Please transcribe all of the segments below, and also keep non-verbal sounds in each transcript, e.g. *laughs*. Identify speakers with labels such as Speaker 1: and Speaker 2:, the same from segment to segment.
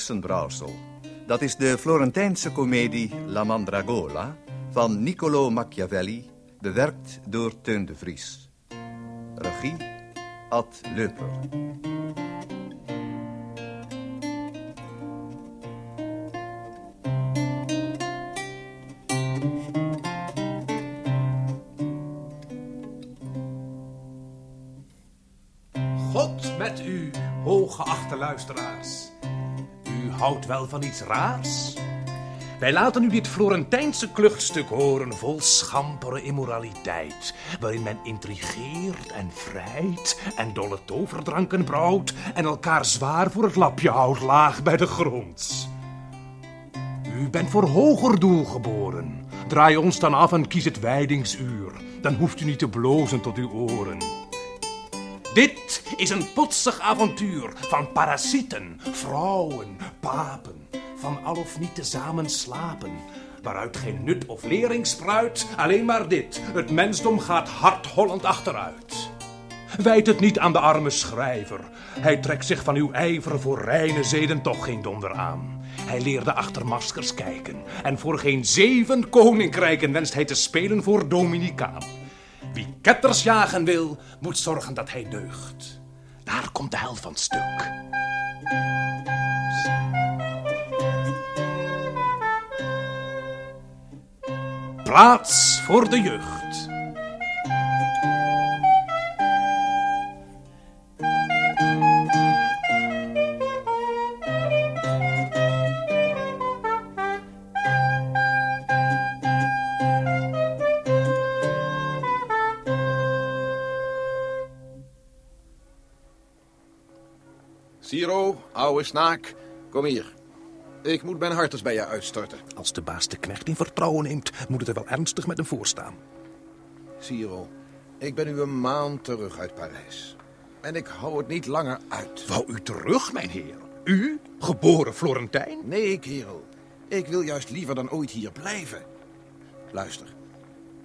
Speaker 1: Heksenbrouwsel. Dat is de Florentijnse komedie La Mandragola van Niccolo Machiavelli, bewerkt door Teun de Vries. Regie Ad Leuper.
Speaker 2: God met u, hooggeachte luisteraars. Houdt wel van iets raars? Wij laten u dit Florentijnse kluchtstuk horen vol schampere immoraliteit, waarin men intrigeert en vrijt en dolle toverdranken brouwt en elkaar zwaar voor het lapje houdt laag bij de grond. U bent voor hoger doel geboren. Draai ons dan af en kies het wijdingsuur. Dan hoeft u niet te blozen tot uw oren. Dit is een potsig avontuur van parasieten, vrouwen, papen, van al of niet tezamen slapen. Waaruit geen nut of lering spruit, alleen maar dit: het mensdom gaat hardhollend achteruit. Wijd het niet aan de arme schrijver. Hij trekt zich van uw ijver voor reine zeden toch geen donder aan. Hij leerde achter maskers kijken. En voor geen zeven koninkrijken wenst hij te spelen voor Dominicaan. Wie ketters jagen wil, moet zorgen dat hij deugt. Daar komt de hel van stuk. Plaats voor de jeugd.
Speaker 3: Ouwe snaak, kom hier. Ik moet mijn harters bij je uitstorten.
Speaker 2: Als de baas de knecht in vertrouwen neemt, moet het er wel ernstig met hem voorstaan.
Speaker 3: Siro, ik ben nu een maand terug uit Parijs. En ik hou het niet langer uit.
Speaker 2: Wou u terug, mijn heer? U, geboren Florentijn?
Speaker 3: Nee, kerel. Ik wil juist liever dan ooit hier blijven. Luister.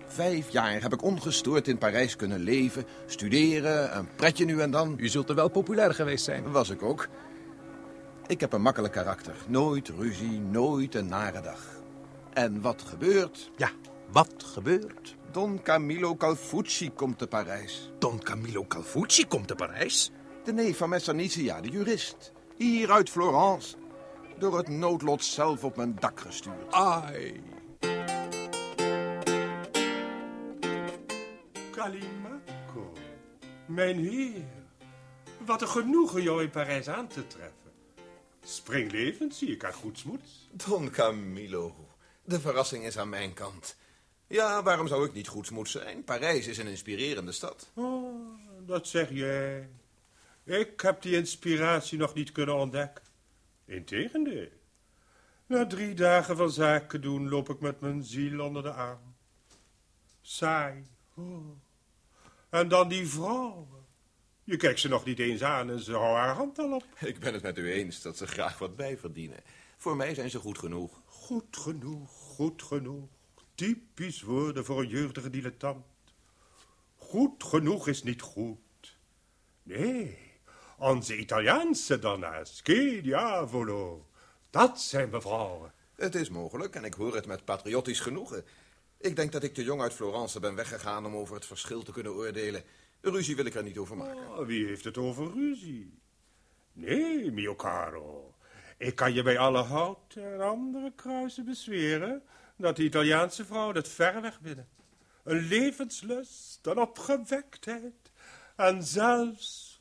Speaker 3: Vijf jaar heb ik ongestoord in Parijs kunnen leven, studeren, een pretje nu en dan.
Speaker 2: U zult er wel populair geweest zijn.
Speaker 3: Was ik ook. Ik heb een makkelijk karakter. Nooit ruzie, nooit een nare dag. En wat gebeurt?
Speaker 2: Ja, wat gebeurt?
Speaker 3: Don Camillo Calfucci komt te Parijs.
Speaker 2: Don Camillo Calfucci komt te Parijs?
Speaker 3: De neef van Messanicia, de jurist. Hier uit Florence. Door het noodlot zelf op mijn dak gestuurd.
Speaker 2: Ai.
Speaker 4: Calimaco, mijn heer. Wat een genoegen jou in Parijs aan te treffen. Springlevend zie ik aan goedsmoed.
Speaker 3: Don Camillo, de verrassing is aan mijn kant. Ja, waarom zou ik niet goedsmoed zijn? Parijs is een inspirerende stad.
Speaker 4: Oh, dat zeg jij. Ik heb die inspiratie nog niet kunnen ontdekken. Integendeel. Na drie dagen van zaken doen loop ik met mijn ziel onder de arm. Saai. Oh. En dan die vrouwen. Je kijkt ze nog niet eens aan en ze houden haar hand al op.
Speaker 3: Ik ben het met u eens dat ze graag wat bijverdienen. Voor mij zijn ze goed genoeg.
Speaker 4: Goed genoeg, goed genoeg. Typisch woorden voor een jeugdige dilettant. Goed genoeg is niet goed. Nee, onze Italiaanse donna's, che diavolo. Dat zijn mevrouwen.
Speaker 3: Het is mogelijk en ik hoor het met patriotisch genoegen. Ik denk dat ik te jong uit Florence ben weggegaan om over het verschil te kunnen oordelen. Ruzie wil ik er niet over maken.
Speaker 4: Oh, wie heeft het over ruzie? Nee, mio caro. Ik kan je bij alle hout en andere kruisen bezweren dat de Italiaanse vrouw dat ver weg winnen. Een levenslust, een opgewektheid en zelfs...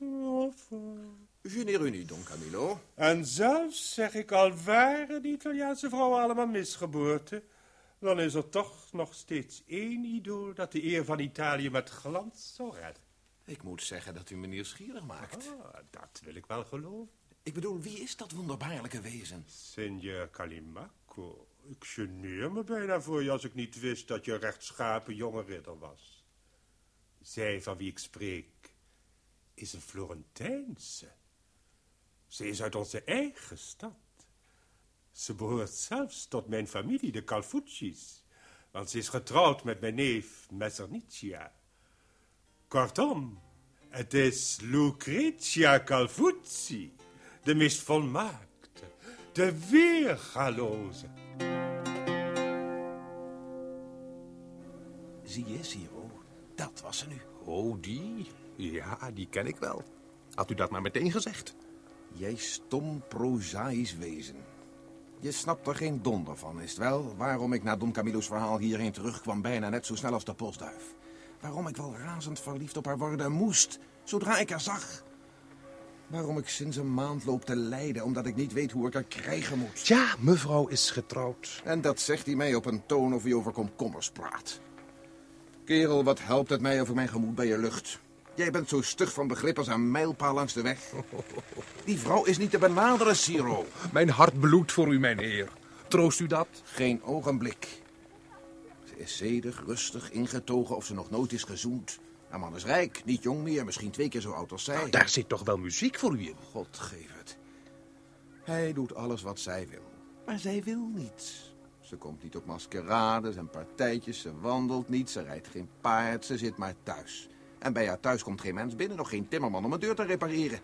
Speaker 3: Geneer u niet, Don Camillo.
Speaker 4: en zelfs, zeg ik al, waren die Italiaanse vrouwen allemaal misgeboorte, dan is er toch nog steeds één idool dat de eer van Italië met glans zou redden.
Speaker 3: Ik moet zeggen dat u me nieuwsgierig maakt.
Speaker 4: Ah, dat wil ik wel geloven.
Speaker 3: Ik bedoel, wie is dat wonderbaarlijke wezen?
Speaker 4: Signor Calimaco, ik geneer me bijna voor je als ik niet wist dat je een rechtschapen jonge ridder was. Zij van wie ik spreek is een Florentijnse. Ze is uit onze eigen stad. Ze behoort zelfs tot mijn familie, de Calfucci's, want ze is getrouwd met mijn neef Messernicia. Kortom, het is Lucretia Calfucci, de meest volmaakte, De weergaloze.
Speaker 3: Zie je, Siro, dat was ze nu.
Speaker 2: Oh, die? Ja, die ken ik wel. Had u dat maar meteen gezegd?
Speaker 3: Jij stom prozaïsch wezen. Je snapt er geen donder van, is het wel? Waarom ik na Don Camilo's verhaal hierheen terugkwam bijna net zo snel als de postduif. Waarom ik wel razend verliefd op haar worden moest, zodra ik haar zag. Waarom ik sinds een maand loop te lijden, omdat ik niet weet hoe ik haar krijgen moet.
Speaker 2: Ja, mevrouw is getrouwd.
Speaker 3: En dat zegt hij mij op een toon of hij over komkommers praat. Kerel, wat helpt het mij ik mijn gemoed bij je lucht? Jij bent zo stug van begrip als een mijlpaal langs de weg. Die vrouw is niet te benaderen, Siro.
Speaker 2: Mijn hart bloedt voor u, mijn heer. Troost u dat?
Speaker 3: Geen ogenblik. Is zedig, rustig, ingetogen of ze nog nooit is gezoend. Haar man is rijk, niet jong meer, misschien twee keer zo oud als zij.
Speaker 2: Nou, daar zit toch wel muziek voor u in?
Speaker 3: God geef het. Hij doet alles wat zij wil. Maar zij wil niets. Ze komt niet op maskerades en partijtjes, ze wandelt niet, ze rijdt geen paard, ze zit maar thuis. En bij haar thuis komt geen mens binnen, nog geen timmerman om een deur te repareren.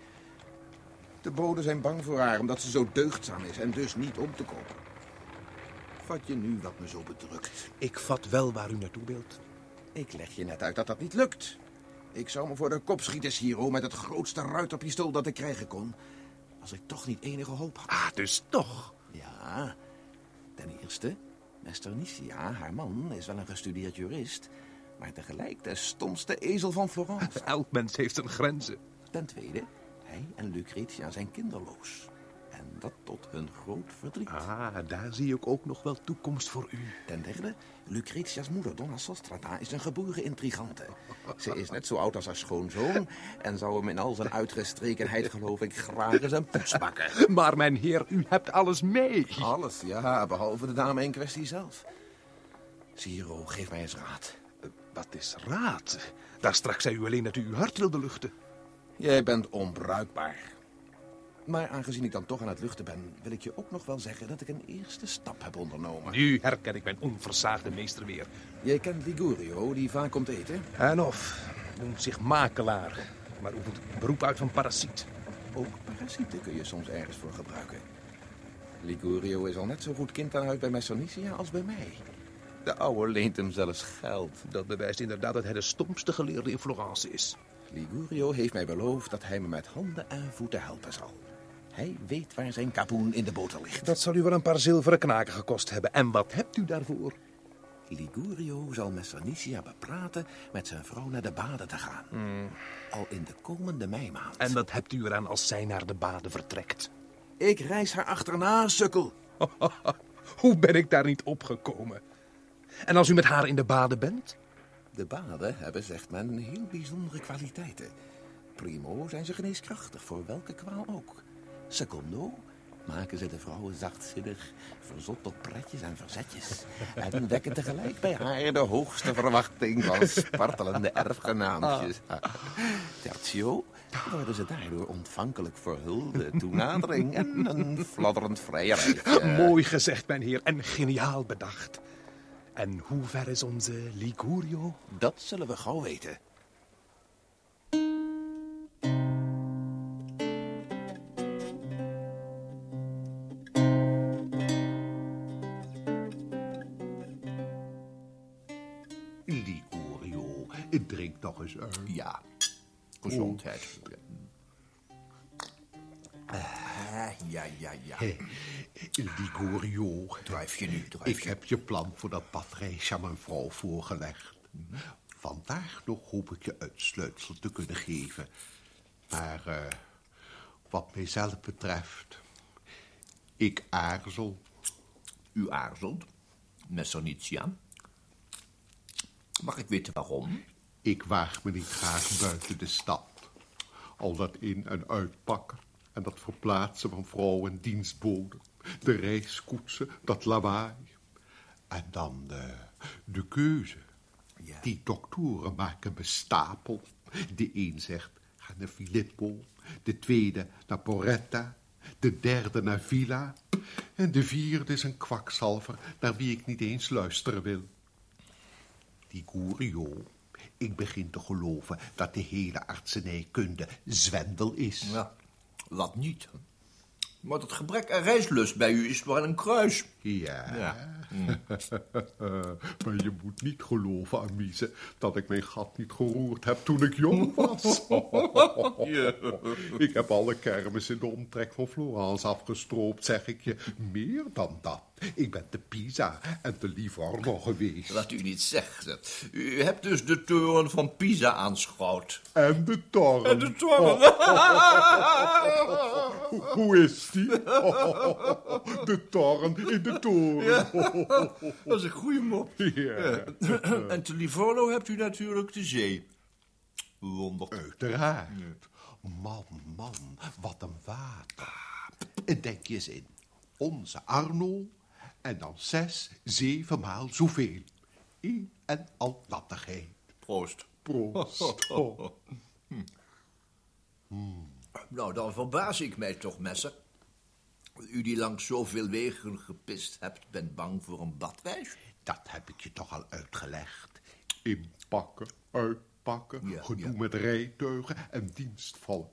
Speaker 3: De boden zijn bang voor haar, omdat ze zo deugdzaam is en dus niet om te kopen. Vat je nu wat me zo bedrukt?
Speaker 2: Ik vat wel waar u naartoe wilt.
Speaker 3: Ik leg je net uit dat dat niet lukt. Ik zou me voor de kop schieten, Siro, met het grootste ruiterpistool dat ik krijgen kon. Als ik toch niet enige hoop had.
Speaker 2: Ah, dus toch?
Speaker 3: Ja, ten eerste, Mester Nicia, haar man, is wel een gestudeerd jurist... maar tegelijk de stomste ezel van Florence. *laughs*
Speaker 2: Elk mens heeft zijn grenzen.
Speaker 3: Ten tweede, hij en Lucretia zijn kinderloos. En dat tot hun groot verdriet.
Speaker 2: Ah, daar zie ik ook nog wel toekomst voor u.
Speaker 3: Ten derde, Lucretia's moeder, Donna Sostrata, is een geboren intrigante. *laughs* Ze is net zo oud als haar schoonzoon... en zou hem in al zijn uitgestrekenheid, geloof ik, graag eens een poets bakken. *laughs*
Speaker 2: Maar mijn heer, u hebt alles mee.
Speaker 3: Alles, ja, behalve de dame in kwestie zelf. Siro, geef mij eens raad.
Speaker 2: Wat is raad? Daar straks zei u alleen dat u uw hart wilde luchten.
Speaker 3: Jij bent onbruikbaar. Maar aangezien ik dan toch aan het luchten ben... wil ik je ook nog wel zeggen dat ik een eerste stap heb ondernomen.
Speaker 2: Nu herken ik mijn onversaagde meester weer.
Speaker 3: Jij kent Ligurio, die vaak komt eten?
Speaker 2: En of, noemt zich makelaar, maar oefent beroep uit van parasiet.
Speaker 3: Ook parasieten kun je soms ergens voor gebruiken. Ligurio is al net zo goed kind aan huis bij Messonicia als bij mij. De ouwe leent hem zelfs geld.
Speaker 2: Dat bewijst inderdaad dat hij de stomste geleerde in Florence is.
Speaker 3: Ligurio heeft mij beloofd dat hij me met handen en voeten helpen zal. Hij weet waar zijn kapoen in de boter ligt.
Speaker 2: Dat zal u wel een paar zilveren knaken gekost hebben. En wat hebt u daarvoor?
Speaker 3: Ligurio zal Messanicia bepraten met zijn vrouw naar de baden te gaan. Al in de komende meimaand.
Speaker 2: En wat hebt u eraan als zij naar de baden vertrekt?
Speaker 3: Ik reis haar achterna, sukkel. *laughs*
Speaker 2: Hoe ben ik daar niet opgekomen? En als u met haar in de baden bent?
Speaker 3: De baden hebben, zegt men, heel bijzondere kwaliteiten. Primo zijn ze geneeskrachtig, voor welke kwaal ook. Secondo maken ze de vrouwen zachtzinnig, verzot tot pretjes en verzetjes. *laughs* En wekken tegelijk bij haar de hoogste verwachting van spartelende *laughs* erfgenaampjes. *laughs* Tertio worden ze daardoor ontvankelijk voor hulde, toenadering en een fladderend vrijerij.
Speaker 2: Mooi gezegd, mijn heer, en geniaal bedacht. En hoe ver is onze Ligurio?
Speaker 3: Dat zullen we gauw weten.
Speaker 5: Nog eens uit.
Speaker 3: Ja, gezondheid. Ah, ja, ja, ja.
Speaker 5: Ligurio,
Speaker 3: Drijf je nu, drijf
Speaker 5: ik
Speaker 3: je.
Speaker 5: heb je plan voor dat badreisje aan mijn vrouw voorgelegd. Vandaag nog hoop ik je uitsluitsel te kunnen geven. Maar eh, wat mijzelf betreft, ik aarzel.
Speaker 6: U aarzelt, Messonitia. Mag ik weten waarom?
Speaker 5: Ik waag me niet graag buiten de stad. Al dat in- en uitpakken en dat verplaatsen van vrouwen en dienstboden. De reiskoetsen, dat lawaai. En dan de, de keuze.
Speaker 3: Ja.
Speaker 5: Die doktoren maken me stapel. De een zegt, ga naar Filippo. De tweede naar Porretta. De derde naar Villa. En de vierde is een kwakzalver naar wie ik niet eens luisteren wil. Die Curio. Ik begin te geloven dat de hele artsenijkunde zwendel is.
Speaker 6: Ja, wat niet. Maar dat gebrek aan reislust bij u is wel een kruis.
Speaker 5: Ja.
Speaker 6: Ja. *laughs*
Speaker 5: maar je moet niet geloven, Amise, dat ik mijn gat niet geroerd heb toen ik jong was. *laughs* Ik heb alle kermis in de omtrek van Florence afgestroopt, zeg ik je. Meer dan dat. Ik ben te Pisa en te Livorno geweest.
Speaker 6: Wat u niet zegt. U hebt dus de toren van Pisa aanschouwd.
Speaker 5: En de toren.
Speaker 6: En de toren.
Speaker 5: Hoe- *laughs* Hoe is die? *laughs* De toren in de toren. *laughs*
Speaker 6: Dat is een goede mop.
Speaker 5: Ja.
Speaker 6: En te Livorno hebt u natuurlijk de zee. Wonder.
Speaker 5: Uiteraard. Man, man, wat een water. En denk je eens in. Onze Arno en dan zes, zeven maal zoveel. Eén en al nattigheid.
Speaker 6: Proost.
Speaker 5: Proost. *laughs* Oh.
Speaker 6: Nou, dan verbaas ik mij toch, Messer. U die langs zoveel wegen gepist hebt, bent bang voor een badwijs?
Speaker 5: Dat heb ik je toch al uitgelegd. Inpakken, uitpakken,
Speaker 6: Ja,
Speaker 5: gedoe
Speaker 6: ja.
Speaker 5: met rijtuigen en dienstvolk.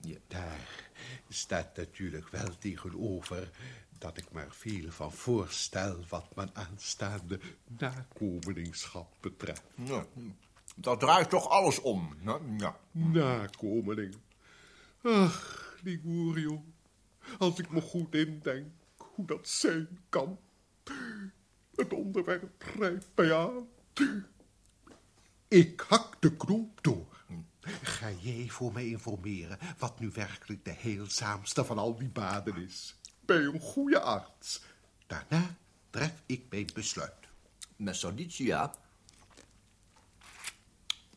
Speaker 6: Ja.
Speaker 5: Daar staat natuurlijk wel tegenover dat ik maar veel van voorstel wat mijn aanstaande nakomelingschap betreft.
Speaker 6: Ja. Dat draait toch alles om? hè? Ja.
Speaker 5: Nakomeling. Ach, Ligurio, als ik me goed indenk hoe dat zijn kan. Het onderwerp grijpt mij aan. Ik hak de knoop door. Ga jij voor mij informeren wat nu werkelijk de heelzaamste van al die baden is? Bij een goede arts. Daarna tref ik mijn besluit.
Speaker 6: Messer Dicia.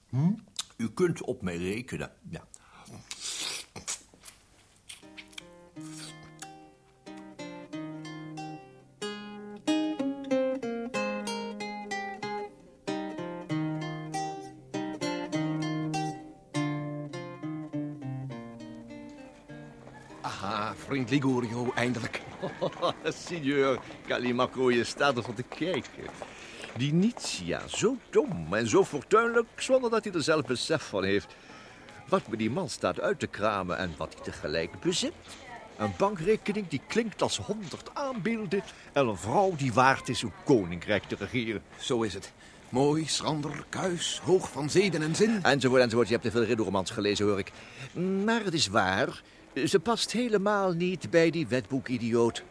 Speaker 6: Hm? U kunt op mij rekenen. Ja.
Speaker 3: Ligurio, eindelijk. *laughs*
Speaker 7: Signor Calimacro, je staat ervan te kijken. Die Nietzsche, zo dom en zo fortuinlijk, zonder dat hij er zelf besef van heeft. Wat me die man staat uit te kramen en wat hij tegelijk bezit. Een bankrekening die klinkt als honderd aanbeelden... en een vrouw die waard is een koninkrijk te regeren.
Speaker 3: Zo is het. Mooi, schrander, kuis, hoog van zeden en zin.
Speaker 7: Enzovoort, enzovoort. Je hebt te veel ridderromans gelezen, hoor ik. Maar het is waar, ze past helemaal niet bij die wetboekidioot.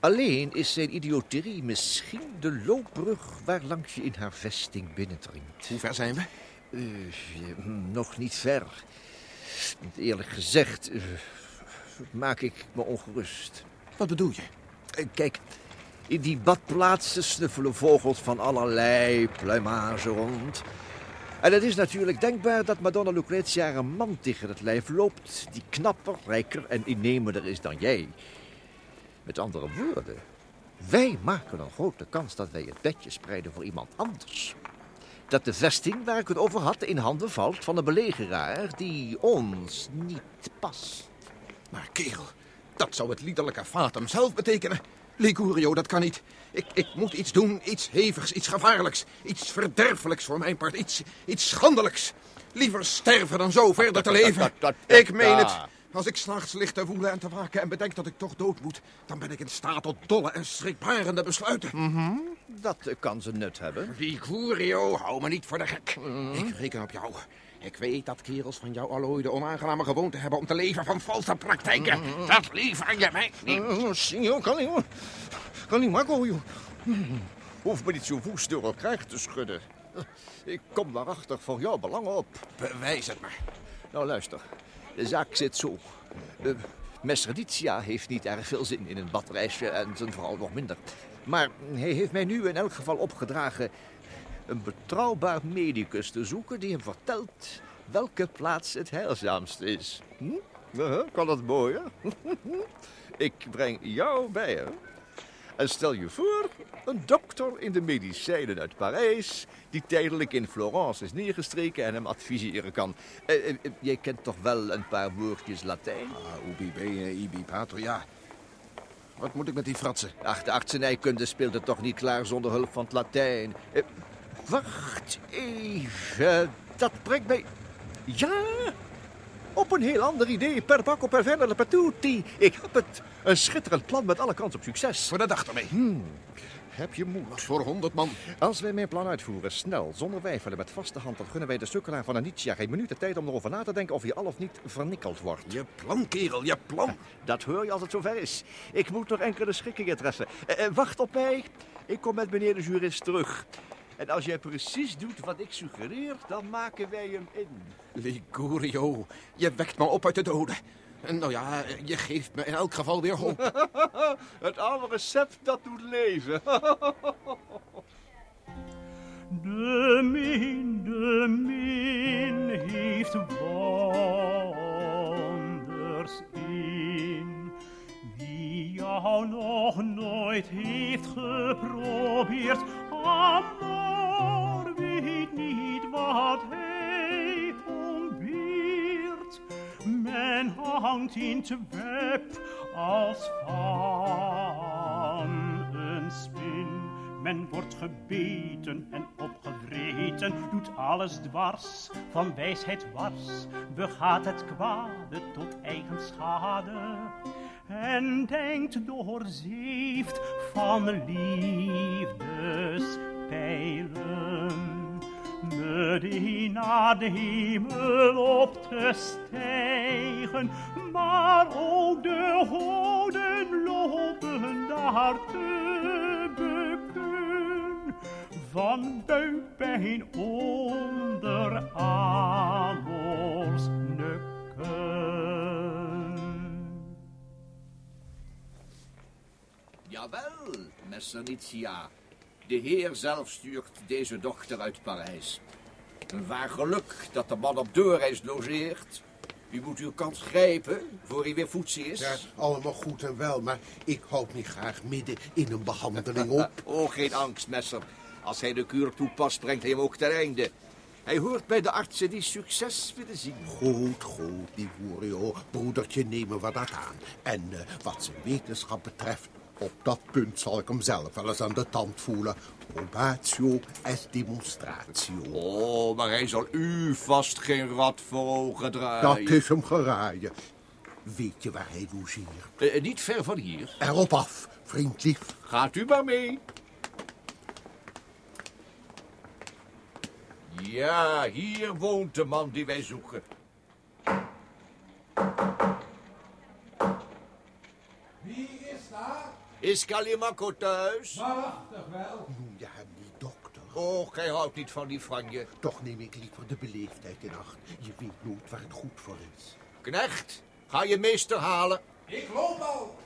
Speaker 7: Alleen is zijn idioterie misschien de loopbrug waarlangs je in haar vesting binnendringt.
Speaker 3: Hoe ver zijn we?
Speaker 7: Eh, hm, nog niet ver. Eerlijk gezegd eh, maak ik me ongerust.
Speaker 3: Wat bedoel je?
Speaker 7: Eh, Kijk, in die badplaatsen snuffelen vogels van allerlei pluimage rond. En het is natuurlijk denkbaar dat Madonna Lucrezia haar een man tegen het lijf loopt... die knapper, rijker en innemender is dan jij. Met andere woorden, wij maken een grote kans dat wij het bedje spreiden voor iemand anders. Dat de vesting waar ik het over had in handen valt van een belegeraar die ons niet past.
Speaker 3: Maar kerel, dat zou het liederlijke fatum zelf betekenen. Ligurio, dat kan niet. Ik, ik moet iets doen, iets hevigs, iets gevaarlijks. Iets verderfelijks voor mijn part, iets, iets schandelijks. Liever sterven dan zo verder te leven. Ik meen het. Als ik s'nachts lig te woelen en te waken en bedenk dat ik toch dood moet... dan ben ik in staat tot dolle en schrikbarende besluiten.
Speaker 7: Dat eh, kan ze nut hebben.
Speaker 3: Ligurio, hou me niet voor de gek. Ik reken op jou. Ik weet dat kerels van jouw allooi de onaangename gewoonte hebben om te leven van valse praktijken. Dat liever je mij niet.
Speaker 7: Oh, signor, kan ik, kan ik Marco, joh. Hoef me niet zo woest door elkaar te schudden. Ik kom daarachter voor jouw belang op.
Speaker 3: Bewijs het maar.
Speaker 7: Nou, luister. De zaak zit zo. Uh, Mesreditia heeft niet erg veel zin in een badreisje en zijn vrouw nog minder. Maar hij heeft mij nu in elk geval opgedragen een betrouwbaar medicus te zoeken die hem vertelt welke plaats het heilzaamst is. Hm? Uh, kan dat mooi, hè? *laughs* Ik breng jou bij hem. En stel je voor, een dokter in de medicijnen uit Parijs... die tijdelijk in Florence is neergestreken en hem adviseren kan. Eh, eh, jij kent toch wel een paar woordjes Latijn?
Speaker 3: Ah, ubi bene, ibi patria. Wat moet ik met die fratsen?
Speaker 7: Ach, de artsenijkunde speelt het toch niet klaar zonder hulp van het Latijn. Eh, wacht even, dat brengt mij... Ja,
Speaker 8: op een heel ander idee. Per bacco, per verder, per tutti. Ik heb het. Een schitterend plan met alle kans op succes.
Speaker 9: Voor de dag ermee.
Speaker 8: Heb je moed?
Speaker 9: Voor honderd man.
Speaker 8: Als wij mijn plan uitvoeren, snel, zonder wijfelen, met vaste hand... dan gunnen wij de sukkelaar van Anitia geen minuut de tijd om erover na te denken... of hij al of niet vernikkeld wordt.
Speaker 9: Je plan, kerel, je plan.
Speaker 8: Dat hoor je als het zover is. Ik moet nog enkele schikkingen treffen. Eh, eh, wacht op mij. Ik kom met meneer de jurist terug. En als jij precies doet wat ik suggereer, dan maken wij hem in.
Speaker 9: Ligurio, je wekt me op uit de doden. En nou ja, je geeft me in elk geval weer hoop. *laughs*
Speaker 8: Het oude recept dat doet leven. *laughs*
Speaker 10: De min, de min heeft wonders in. Wie jou nog nooit heeft geprobeerd, amor weet niet wat hij ontbeert. Men hangt in het web als van een spin. Men wordt gebeten en opgevreten, doet alles dwars, van wijsheid wars, begaat het kwade tot eigen schade. En denkt doorzeefd van liefdespijlen meteen naar de hemel op te stijgen, maar ook de goden lopen daar te bukken. Van buikpijn onder Amors nukken.
Speaker 7: Jawel, Messenitia. De heer zelf stuurt deze dochter uit Parijs. Een waar geluk dat de man op doorreis logeert. U moet uw kans grijpen voor hij weer voetsie is.
Speaker 5: Ja, allemaal goed en wel, maar ik houd niet graag midden in een behandeling op. *laughs*
Speaker 7: Oh, geen angst, Messer. Als hij de kuur toepast, brengt hij hem ook ter einde. Hij hoort bij de artsen die succes willen zien.
Speaker 5: Goed, goed, Ligurio. Broedertje, me wat dat aan. En eh, wat zijn wetenschap betreft, op dat punt zal ik hem zelf wel eens aan de tand voelen. Probatio est demonstratio.
Speaker 7: Oh, maar hij zal u vast geen rad voor ogen
Speaker 5: Dat
Speaker 7: draaien.
Speaker 5: is hem geraaien. Weet je waar hij logeert?
Speaker 7: Eh, niet ver van hier.
Speaker 5: Erop af, vriendlief.
Speaker 7: Gaat u maar mee. Ja, hier woont de man die wij zoeken.
Speaker 2: Is
Speaker 7: Kalimako thuis?
Speaker 2: Waarachtig wel.
Speaker 5: Noem je hem niet dokter?
Speaker 7: Oh, gij houdt niet van die franje.
Speaker 5: Toch neem ik liever de beleefdheid in acht. Je weet nooit waar het goed voor is.
Speaker 7: Knecht, ga je meester halen.
Speaker 2: Ik loop al.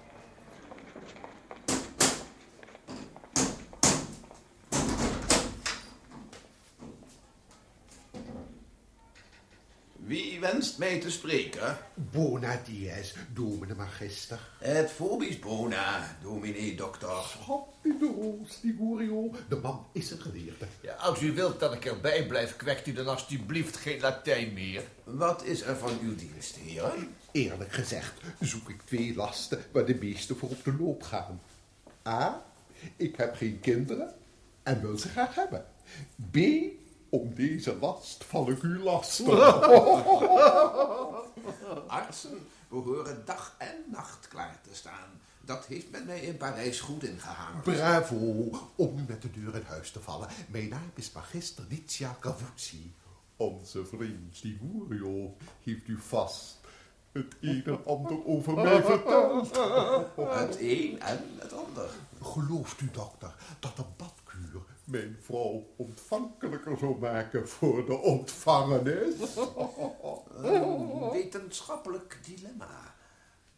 Speaker 3: Wie wenst mij te spreken?
Speaker 5: Bona dies, domine magister.
Speaker 3: Het Phobis Bona, dominee dokter.
Speaker 5: Hop in de roos, Ligurio. De man is een geleerde.
Speaker 7: Ja, als u wilt dat ik erbij blijf, kwekt u dan alstublieft geen Latijn meer.
Speaker 3: Wat is er van uw dienst, heren?
Speaker 5: Eerlijk gezegd zoek ik twee lasten waar de meesten voor op de loop gaan. A. Ik heb geen kinderen en wil ze graag hebben. B. Om deze last val ik u lastig.
Speaker 3: Artsen behoren dag en nacht klaar te staan. Dat heeft men mij in Parijs goed ingehamerd.
Speaker 5: Bravo, om u met de deur in huis te vallen. Mijn naam is magister Licia Cavuzzi. Onze vriend Ligurio heeft u vast het een en ander over mij verteld.
Speaker 3: Het een en het ander.
Speaker 5: Gelooft u, dokter, dat een badkuur mijn vrouw ontvankelijker zou maken voor de ontvangenis?
Speaker 3: Een wetenschappelijk dilemma.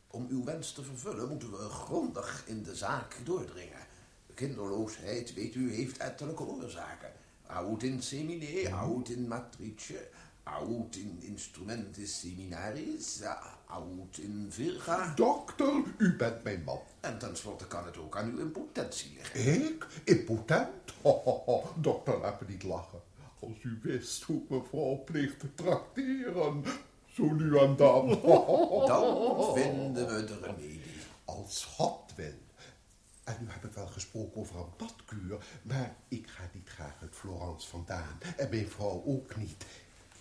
Speaker 3: Om uw wens te vervullen moeten we grondig in de zaak doordringen. Kinderloosheid, weet u, heeft ettelijke oorzaken. Aut in semine, aut in matrice, aut in instrumentis seminaris, aut in virga.
Speaker 5: Dokter, u bent mijn man.
Speaker 3: En tenslotte kan het ook aan uw impotentie liggen.
Speaker 5: Ik? Impotent? *laughs* Ho, ho, ho. Dokter, laat me niet lachen. Als u wist hoe ik mevrouw pleegt te trakteren. Zo nu en dan. *laughs*
Speaker 3: Dan vinden we de remedie.
Speaker 5: Als God wil. En nu heb ik wel gesproken over een badkuur, maar ik ga niet graag uit Florence vandaan. En mijn vrouw ook niet.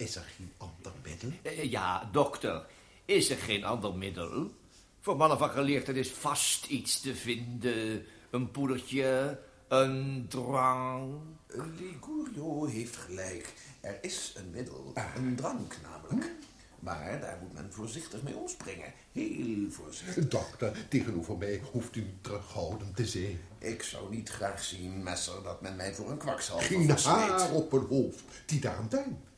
Speaker 5: Is er geen ander middel?
Speaker 7: Eh, Ja, dokter. Is er geen ander middel? Voor mannen van geleerdheid is vast iets te vinden. Een poedertje, een drank.
Speaker 3: Ligurio heeft gelijk. Er is een middel, een drank namelijk. Maar daar moet men voorzichtig mee omspringen. Heel voorzichtig.
Speaker 5: Dokter, tegenover mij hoeft u terughoudend te zijn.
Speaker 3: Ik zou niet graag zien, Messer, dat men mij voor een kwakzalver
Speaker 5: Geen haar op een hoofd die daaraan denkt.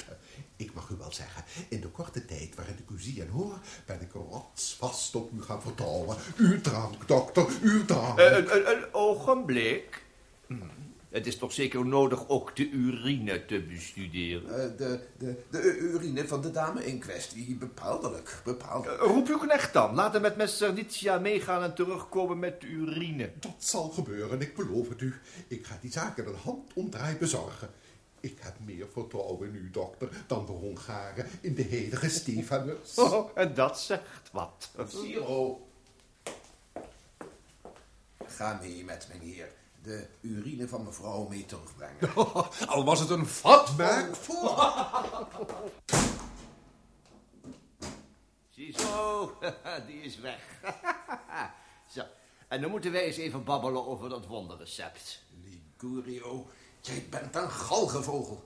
Speaker 5: Ik mag u wel zeggen, in de korte tijd waarin ik u zie en hoor, ben ik rotsvast op u gaan vertrouwen. Uw drank, dokter, uw drank.
Speaker 7: Eh, een, een, een ogenblik. Hm. Het is toch zeker nodig ook de urine te bestuderen.
Speaker 3: Eh, de, de, de urine van de dame in kwestie, bepaaldelijk, bepaaldelijk.
Speaker 7: Roep uw knecht dan. Laat hem met Messernitia meegaan en terugkomen met de urine.
Speaker 5: Dat zal gebeuren, ik beloof het u. Ik ga die zaken een handomdraai bezorgen. Ik heb meer vertrouwen in u, dokter, dan de Hongaren in de heilige Stefanus. *laughs*
Speaker 7: Oh, en dat zegt wat.
Speaker 3: Siro. Ga mee met meneer. De urine van mevrouw mee terugbrengen. *laughs*
Speaker 2: Al was het een vat.
Speaker 5: Maak voor. *laughs*
Speaker 7: Ziezo, die is weg. Zo, en dan moeten wij eens even babbelen over dat wonderrecept.
Speaker 3: Ligurio, jij bent een galgenvogel.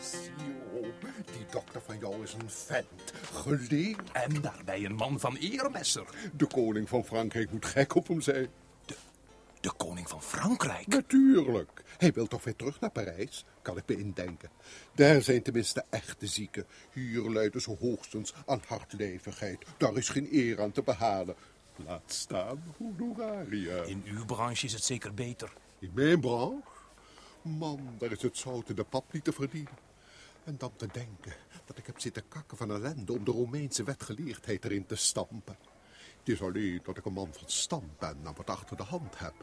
Speaker 5: Siro, die dokter van jou is een vent. Geleerd.
Speaker 2: En daarbij een man van eermesser.
Speaker 5: De koning van Frankrijk moet gek op hem zijn.
Speaker 2: Koning van Frankrijk.
Speaker 5: Natuurlijk. Hij wil toch weer terug naar Parijs, kan ik me indenken. Daar zijn tenminste echte zieken. Hier lijden ze hoogstens aan hartlevigheid. Daar is geen eer aan te behalen. Laat staan honoraria.
Speaker 2: In uw branche is het zeker beter.
Speaker 5: In mijn branche? Man, daar is het zout in de pap niet te verdienen. En dan te denken dat ik heb zitten kakken van ellende om de Romeinse wetgeleerdheid erin te stampen. Het is alleen dat ik een man van stand ben en wat achter de hand heb.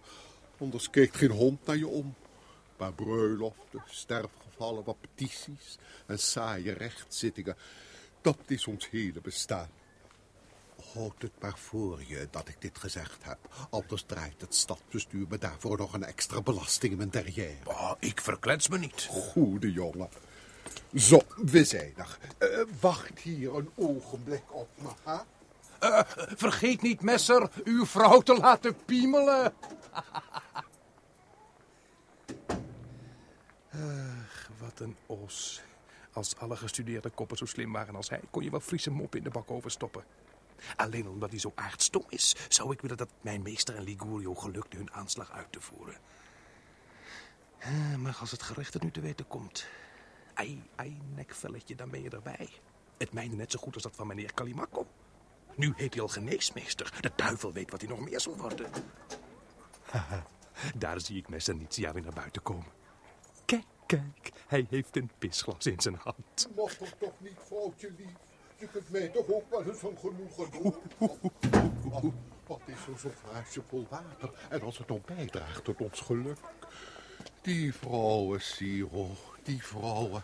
Speaker 5: Anders kijkt geen hond naar je om. Maar bruiloften, sterfgevallen, wat petities en saaie rechtszittingen, dat is ons hele bestaan. Houd het maar voor je dat ik dit gezegd heb. Anders draait het stadsbestuur me daarvoor nog een extra belasting in mijn derrière.
Speaker 2: Oh, ik verklets me niet.
Speaker 5: Goede jongen. Zo, we zijn er. Eh, wacht hier een ogenblik op me, hè?
Speaker 2: Eh, vergeet niet, Messer, uw vrouw te laten piemelen. Ach, wat een os. Als alle gestudeerde koppen zo slim waren als hij, kon je wel Friese mop in de bak overstoppen. Alleen omdat hij zo aardstom is, zou ik willen dat mijn meester en Ligurio gelukte hun aanslag uit te voeren. Eh, Maar als het gerecht het nu te weten komt... Ei, ei, nekvelletje, dan ben je erbij. Het mijne net zo goed als dat van meneer Calimaco. Nu heet hij al geneesmeester. De duivel weet wat hij nog meer zal worden. Haha, *laughs* Daar zie ik Messenitia weer naar buiten komen. Kijk, kijk, hij heeft een pisglas in zijn hand.
Speaker 5: Mag toch toch niet, vrouwtje lief? Je kunt mij toch ook wel eens een genoegen doen? Wat, wat is er zo'n glaasje vol water? En als het nog bijdraagt tot ons geluk. Die vrouwen, Siro, die vrouwen.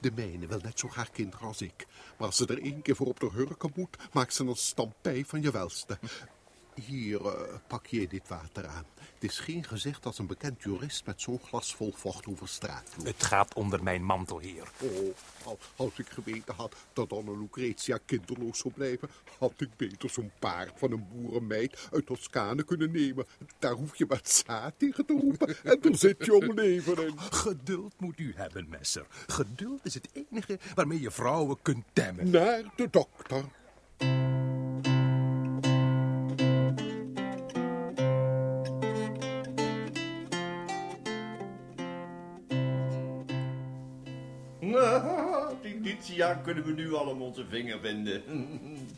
Speaker 5: De mijne wil net zo graag kinderen als ik. Maar als ze er één keer voor op de hurken moet, maakt ze een stampij van je welste. Hier, eh, pak je dit water aan. Het is geen gezicht als een bekend jurist met zo'n glas vol vocht over straat loopt.
Speaker 2: Het gaat onder mijn mantel, heer.
Speaker 5: Oh, al- als ik geweten had dat Anna Lucretia kinderloos zou blijven, had ik beter zo'n paard van een boerenmeid uit Toscane kunnen nemen. Daar hoef je maar zaad tegen te roepen en er zit jong leven in.
Speaker 2: Geduld moet u hebben, Messer. Geduld is het enige waarmee je vrouwen kunt temmen.
Speaker 5: Naar de dokter.
Speaker 7: Titia kunnen we nu al om onze vinger vinden. *laughs*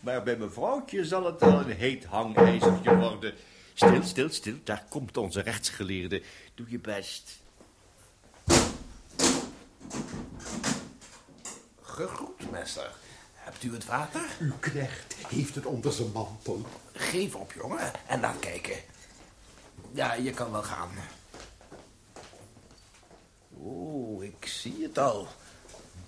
Speaker 7: Maar bij mevrouwtje zal het wel een heet hangijzertje worden. Stil, stil, stil. Daar komt onze rechtsgeleerde. Doe je best.
Speaker 3: Gegroet, meester. Hebt u het water?
Speaker 5: Uw knecht heeft het onder zijn mantel.
Speaker 3: Geef op, jongen, en laat kijken. Ja, je kan wel gaan. Oeh, ik zie het al.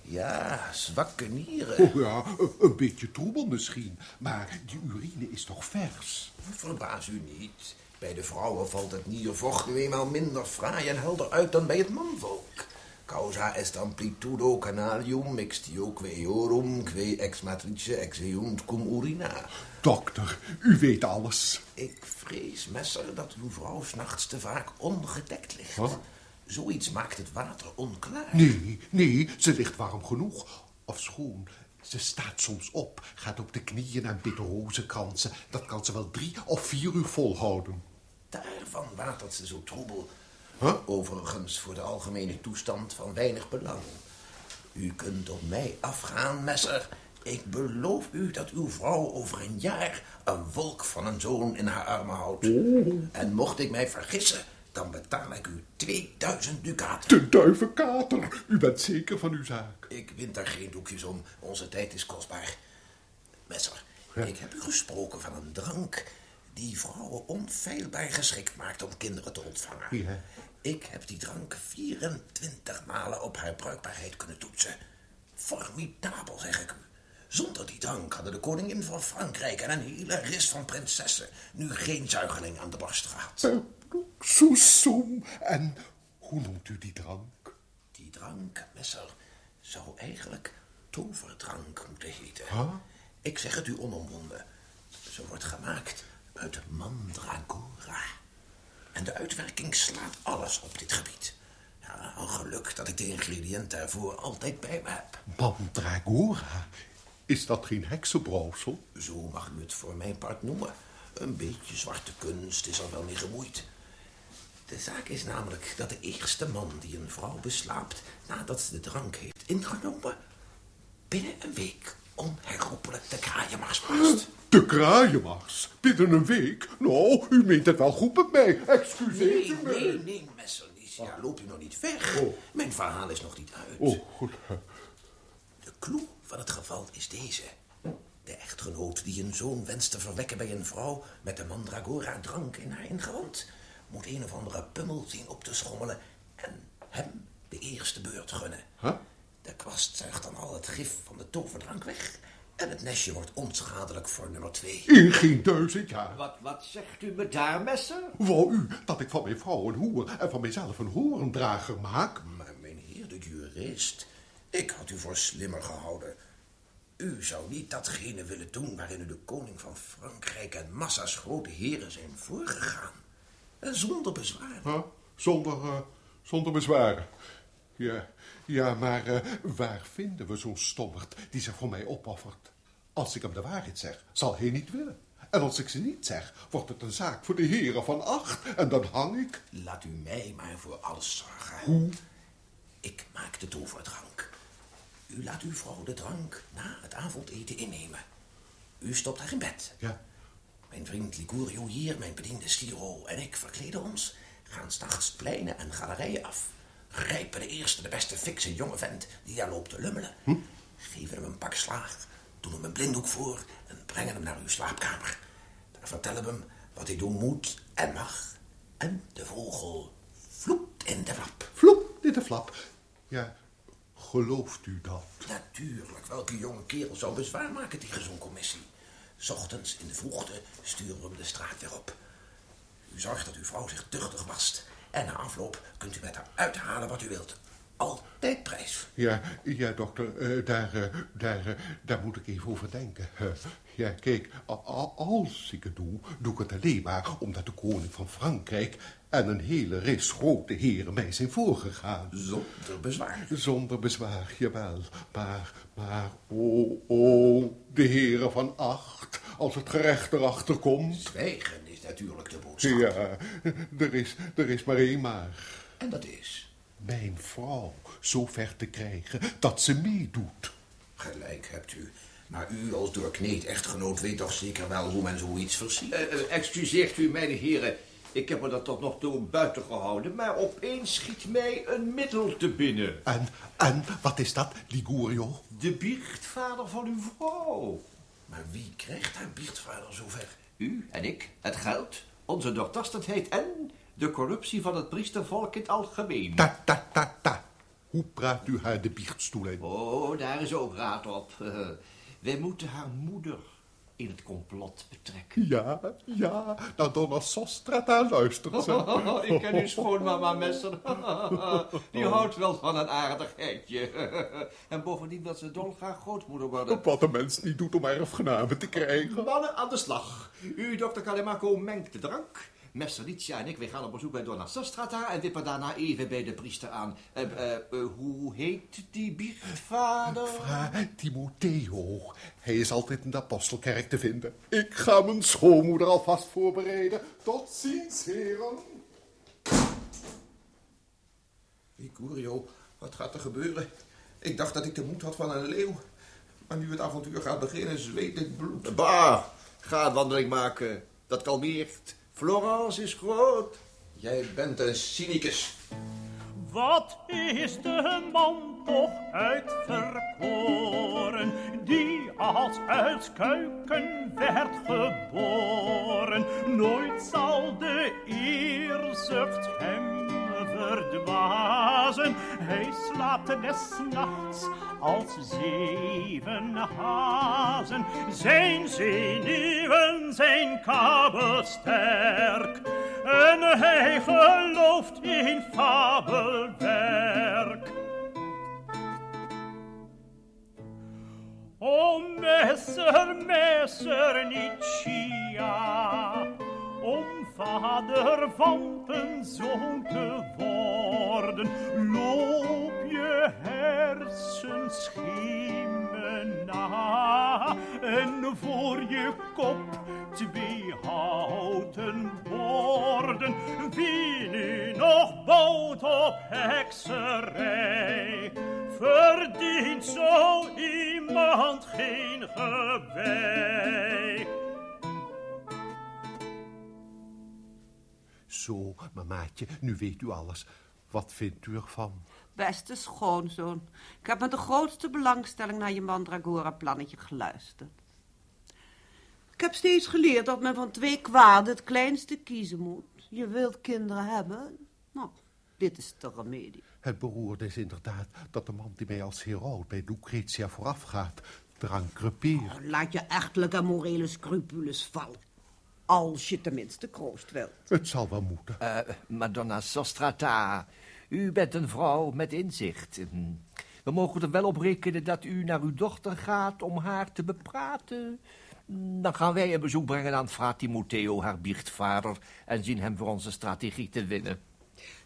Speaker 3: Ja, zwakke nieren.
Speaker 5: Oh ja, een, beetje troebel misschien. Maar die urine is toch vers?
Speaker 3: Verbaas u niet. Bij de vrouwen valt het niervocht nu eenmaal minder fraai en helder uit dan bij het manvolk. Causa est amplitudo canalium mixtioque eorum que ex matrice exeunt cum urina.
Speaker 5: Dokter, u weet alles.
Speaker 3: Ik vrees, Messer, dat uw vrouw s'nachts te vaak ongedekt ligt. Zoiets maakt het water onklaar.
Speaker 5: Nee, nee, ze ligt warm genoeg. Ofschoon, ze staat soms op, gaat op de knieën en bidt rozenkransen. Dat kan ze wel drie of vier uur volhouden.
Speaker 3: Daarvan watert ze zo troebel. Overigens voor de algemene toestand van weinig belang. U kunt op mij afgaan, Messer. Ik beloof u dat uw vrouw over een jaar een wolk van een zoon in haar armen houdt. En mocht ik mij vergissen, dan betaal ik u 2000 ducaten.
Speaker 5: De duivenkater, u bent zeker van uw zaak.
Speaker 3: Ik wint daar geen doekjes om. Onze tijd is kostbaar. Messer, ik heb u gesproken van een drank die vrouwen onfeilbaar geschikt maakt om kinderen te ontvangen.
Speaker 5: Ja.
Speaker 3: Ik heb die drank 24 malen op haar bruikbaarheid kunnen toetsen. Formidabel, zeg ik u. Zonder die drank hadden de koningin van Frankrijk en een hele ris van prinsessen nu geen zuigeling aan de borst gehad.
Speaker 5: Soesum. En hoe noemt u die drank?
Speaker 3: Die drank, Messer, zou eigenlijk toverdrank moeten heten.
Speaker 5: Huh?
Speaker 3: Ik zeg het u onomwonden. Ze wordt gemaakt uit mandragora. En de uitwerking slaat alles op dit gebied. Ja, een geluk dat ik de ingrediënten ervoor altijd bij me heb.
Speaker 5: Mandragora? Is dat geen heksenbrouwsel?
Speaker 3: Zo mag u het voor mijn part noemen. Een beetje zwarte kunst is er wel mee gemoeid. De zaak is namelijk dat de eerste man die een vrouw beslaapt... nadat ze de drank heeft ingenomen... binnen een week onherroepelijk de kraaienmars past.
Speaker 5: De kraaienmars? Binnen een week? Nou, u meent het wel goed met mij. Excuseer
Speaker 3: Nee, nee, nee, Messerlicia. Loop u nog niet weg. Mijn verhaal is nog niet uit.
Speaker 5: Oh, goed.
Speaker 3: De clue van het geval is deze. De echtgenoot die een zoon wenst te verwekken bij een vrouw... met de mandragora drank in haar ingewand... moet een of andere pummel zien op te schommelen... en hem de eerste beurt gunnen.
Speaker 5: Huh?
Speaker 3: De kwast zuigt dan al het gif van de toverdrank weg... en het nestje wordt onschadelijk voor nummer twee.
Speaker 5: In geen duizend jaar.
Speaker 7: Wat, wat zegt u me daar, Messer?
Speaker 5: Wou u dat ik van mijn vrouw een hoer en van mijzelf een horendrager maak?
Speaker 3: Maar mijn heer de jurist, ik had u voor slimmer gehouden. U zou niet datgene willen doen waarin u de koning van Frankrijk en massa's grote heren zijn voorgegaan. En zonder bezwaar.
Speaker 5: Huh? Zonder, eh, zonder bezwaren. Ja, ja maar eh, waar vinden we zo'n stommerd die zich voor mij opoffert? Als ik hem de waarheid zeg, zal hij niet willen. En als ik ze niet zeg, wordt het een zaak voor de heren van acht. En dan hang ik.
Speaker 3: Laat u mij maar voor alles zorgen.
Speaker 5: Hoe?
Speaker 3: Ik maak de toverdrank. U laat uw vrouw de drank na het avondeten innemen. U stopt haar in bed.
Speaker 5: Ja.
Speaker 3: Mijn vriend Ligurio hier, mijn bediende Stiro en ik verkleden ons, gaan s'nachts pleinen en galerijen af. Grijpen de eerste, de beste fikse jonge vent die daar loopt te lummelen. Geven hem een pak slaag, doen hem een blinddoek voor en brengen hem naar uw slaapkamer. Daar vertellen we hem wat hij doen moet en mag. En de vogel vloept in de flap.
Speaker 5: Vloep, dit de flap. Ja, gelooft u dat?
Speaker 3: Natuurlijk, welke jonge kerel zou bezwaar maken tegen zo'n commissie? Ochtends in de vroegte sturen we hem de straat weer op. U zorgt dat uw vrouw zich duchtig wast. En na afloop kunt u met haar uithalen wat u wilt. Altijd prijs.
Speaker 5: Ja, ja, dokter, eh, daar, eh, daar, eh, daar moet ik even over denken. Ja, kijk, als ik het doe, doe ik het alleen maar omdat de koning van Frankrijk en een hele ris grote heren mij zijn voorgegaan.
Speaker 3: Zonder bezwaar.
Speaker 5: Zonder bezwaar, jawel. Maar, maar, oh, oh, de heren van acht, als het gerecht erachter komt.
Speaker 3: Zwijgen is natuurlijk de boodschap.
Speaker 5: Ja, er is, er is maar één maar.
Speaker 3: En dat is
Speaker 5: Mijn vrouw zo ver te krijgen dat ze meedoet.
Speaker 3: gelijk hebt u. Maar u als doorkneed echtgenoot weet toch zeker wel hoe men zoiets versiert?
Speaker 7: Eh, eh, excuseert u, mijn heren. Ik heb me dat tot nog toe buiten gehouden, maar opeens schiet mij een middel te binnen.
Speaker 5: En, en, wat is dat, Ligurio?
Speaker 7: De biechtvader van uw vrouw.
Speaker 3: Maar wie krijgt haar biechtvader zover?
Speaker 7: U en ik, het geld, onze doortastendheid en de corruptie van het priestervolk in het algemeen.
Speaker 5: Ta, ta, ta, ta. Hoe praat u haar de biechtstoel in?
Speaker 6: Oh, daar is ook raad op. *laughs* Wij moeten haar moeder in het complot betrekken.
Speaker 5: Ja, ja, nou Donna Sostrata luistert ze. *laughs*
Speaker 6: Ik ken uw schoonmama Messer. *laughs* Die houdt wel van een aardigheidje. En bovendien wil ze dolgraag grootmoeder worden.
Speaker 5: Wat een mens niet doet om erfgenamen te krijgen.
Speaker 6: Mannen aan de slag. U, dokter Calemaco, mengt de drank. Messer en ik, wij gaan op bezoek bij Donna Sostrata en wippen daarna even bij de priester aan. Eh, eh, eh, hoe heet die biechtvader?
Speaker 5: Fra Timoteo. Hij is altijd in de apostelkerk te vinden. Ik ga mijn schoonmoeder alvast voorbereiden. Tot ziens, heren.
Speaker 11: Vicurio, wat gaat er gebeuren? Ik dacht dat ik de moed had van een leeuw. Maar nu het avontuur gaat beginnen, zweet ik bloed.
Speaker 6: Bah, ga een wandeling maken. Dat kalmeert. Florence is groot.
Speaker 11: Jij bent een cynicus.
Speaker 10: Wat is de man toch uitverkoren, die als uit werd geboren. Nooit zal de eerzucht hem Hij slaapt des nachts als zeven hazen. Zijn zenuwen zijn kabelsterk. En hij gelooft in fabelwerk. O messer, messer, Nietzsche, vader van een zoon te worden, loop je hersenschimmen na en voor je kop twee houten borden. Wie nu nog bouwt op hekserij, verdient zo iemand geen gewei.
Speaker 5: Zo, mamaatje, nu weet u alles. Wat vindt u ervan?
Speaker 12: Beste schoonzoon, ik heb met de grootste belangstelling naar je Mandragora-plannetje geluisterd. Ik heb steeds geleerd dat men van twee kwaden het kleinste kiezen moet. Je wilt kinderen hebben? Nou, dit is de remedie.
Speaker 5: Het beroerde is inderdaad dat de man die mij als hero bij Lucretia voorafgaat, eraan crepeert.
Speaker 12: Oh, laat je echtelijke morele scrupules vallen. Als je tenminste kroost wilt.
Speaker 5: Het zal wel moeten.
Speaker 7: Uh, Madonna Sostrata, u bent een vrouw met inzicht. We mogen er wel op rekenen dat u naar uw dochter gaat om haar te bepraten. Dan gaan wij een bezoek brengen aan Fra Timoteo, haar biechtvader... en zien hem voor onze strategie te winnen.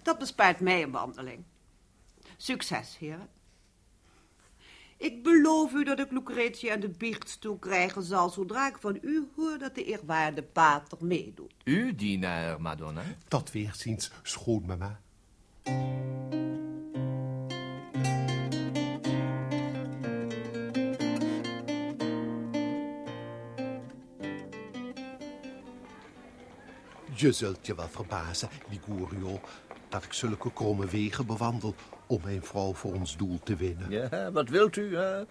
Speaker 12: Dat bespaart mij een wandeling. Succes, heren. Ik beloof u dat ik Lucretia en de biechtstoel krijgen zal... zodra ik van u hoor dat de eerwaarde pater meedoet.
Speaker 7: U, dienaar, Madonna?
Speaker 5: Tot weerziens, schoonmama. Je zult je wel verbazen, Ligurio, dat ik zulke kromme wegen bewandel om mijn vrouw voor ons doel te winnen.
Speaker 7: Ja, wat wilt u, hè?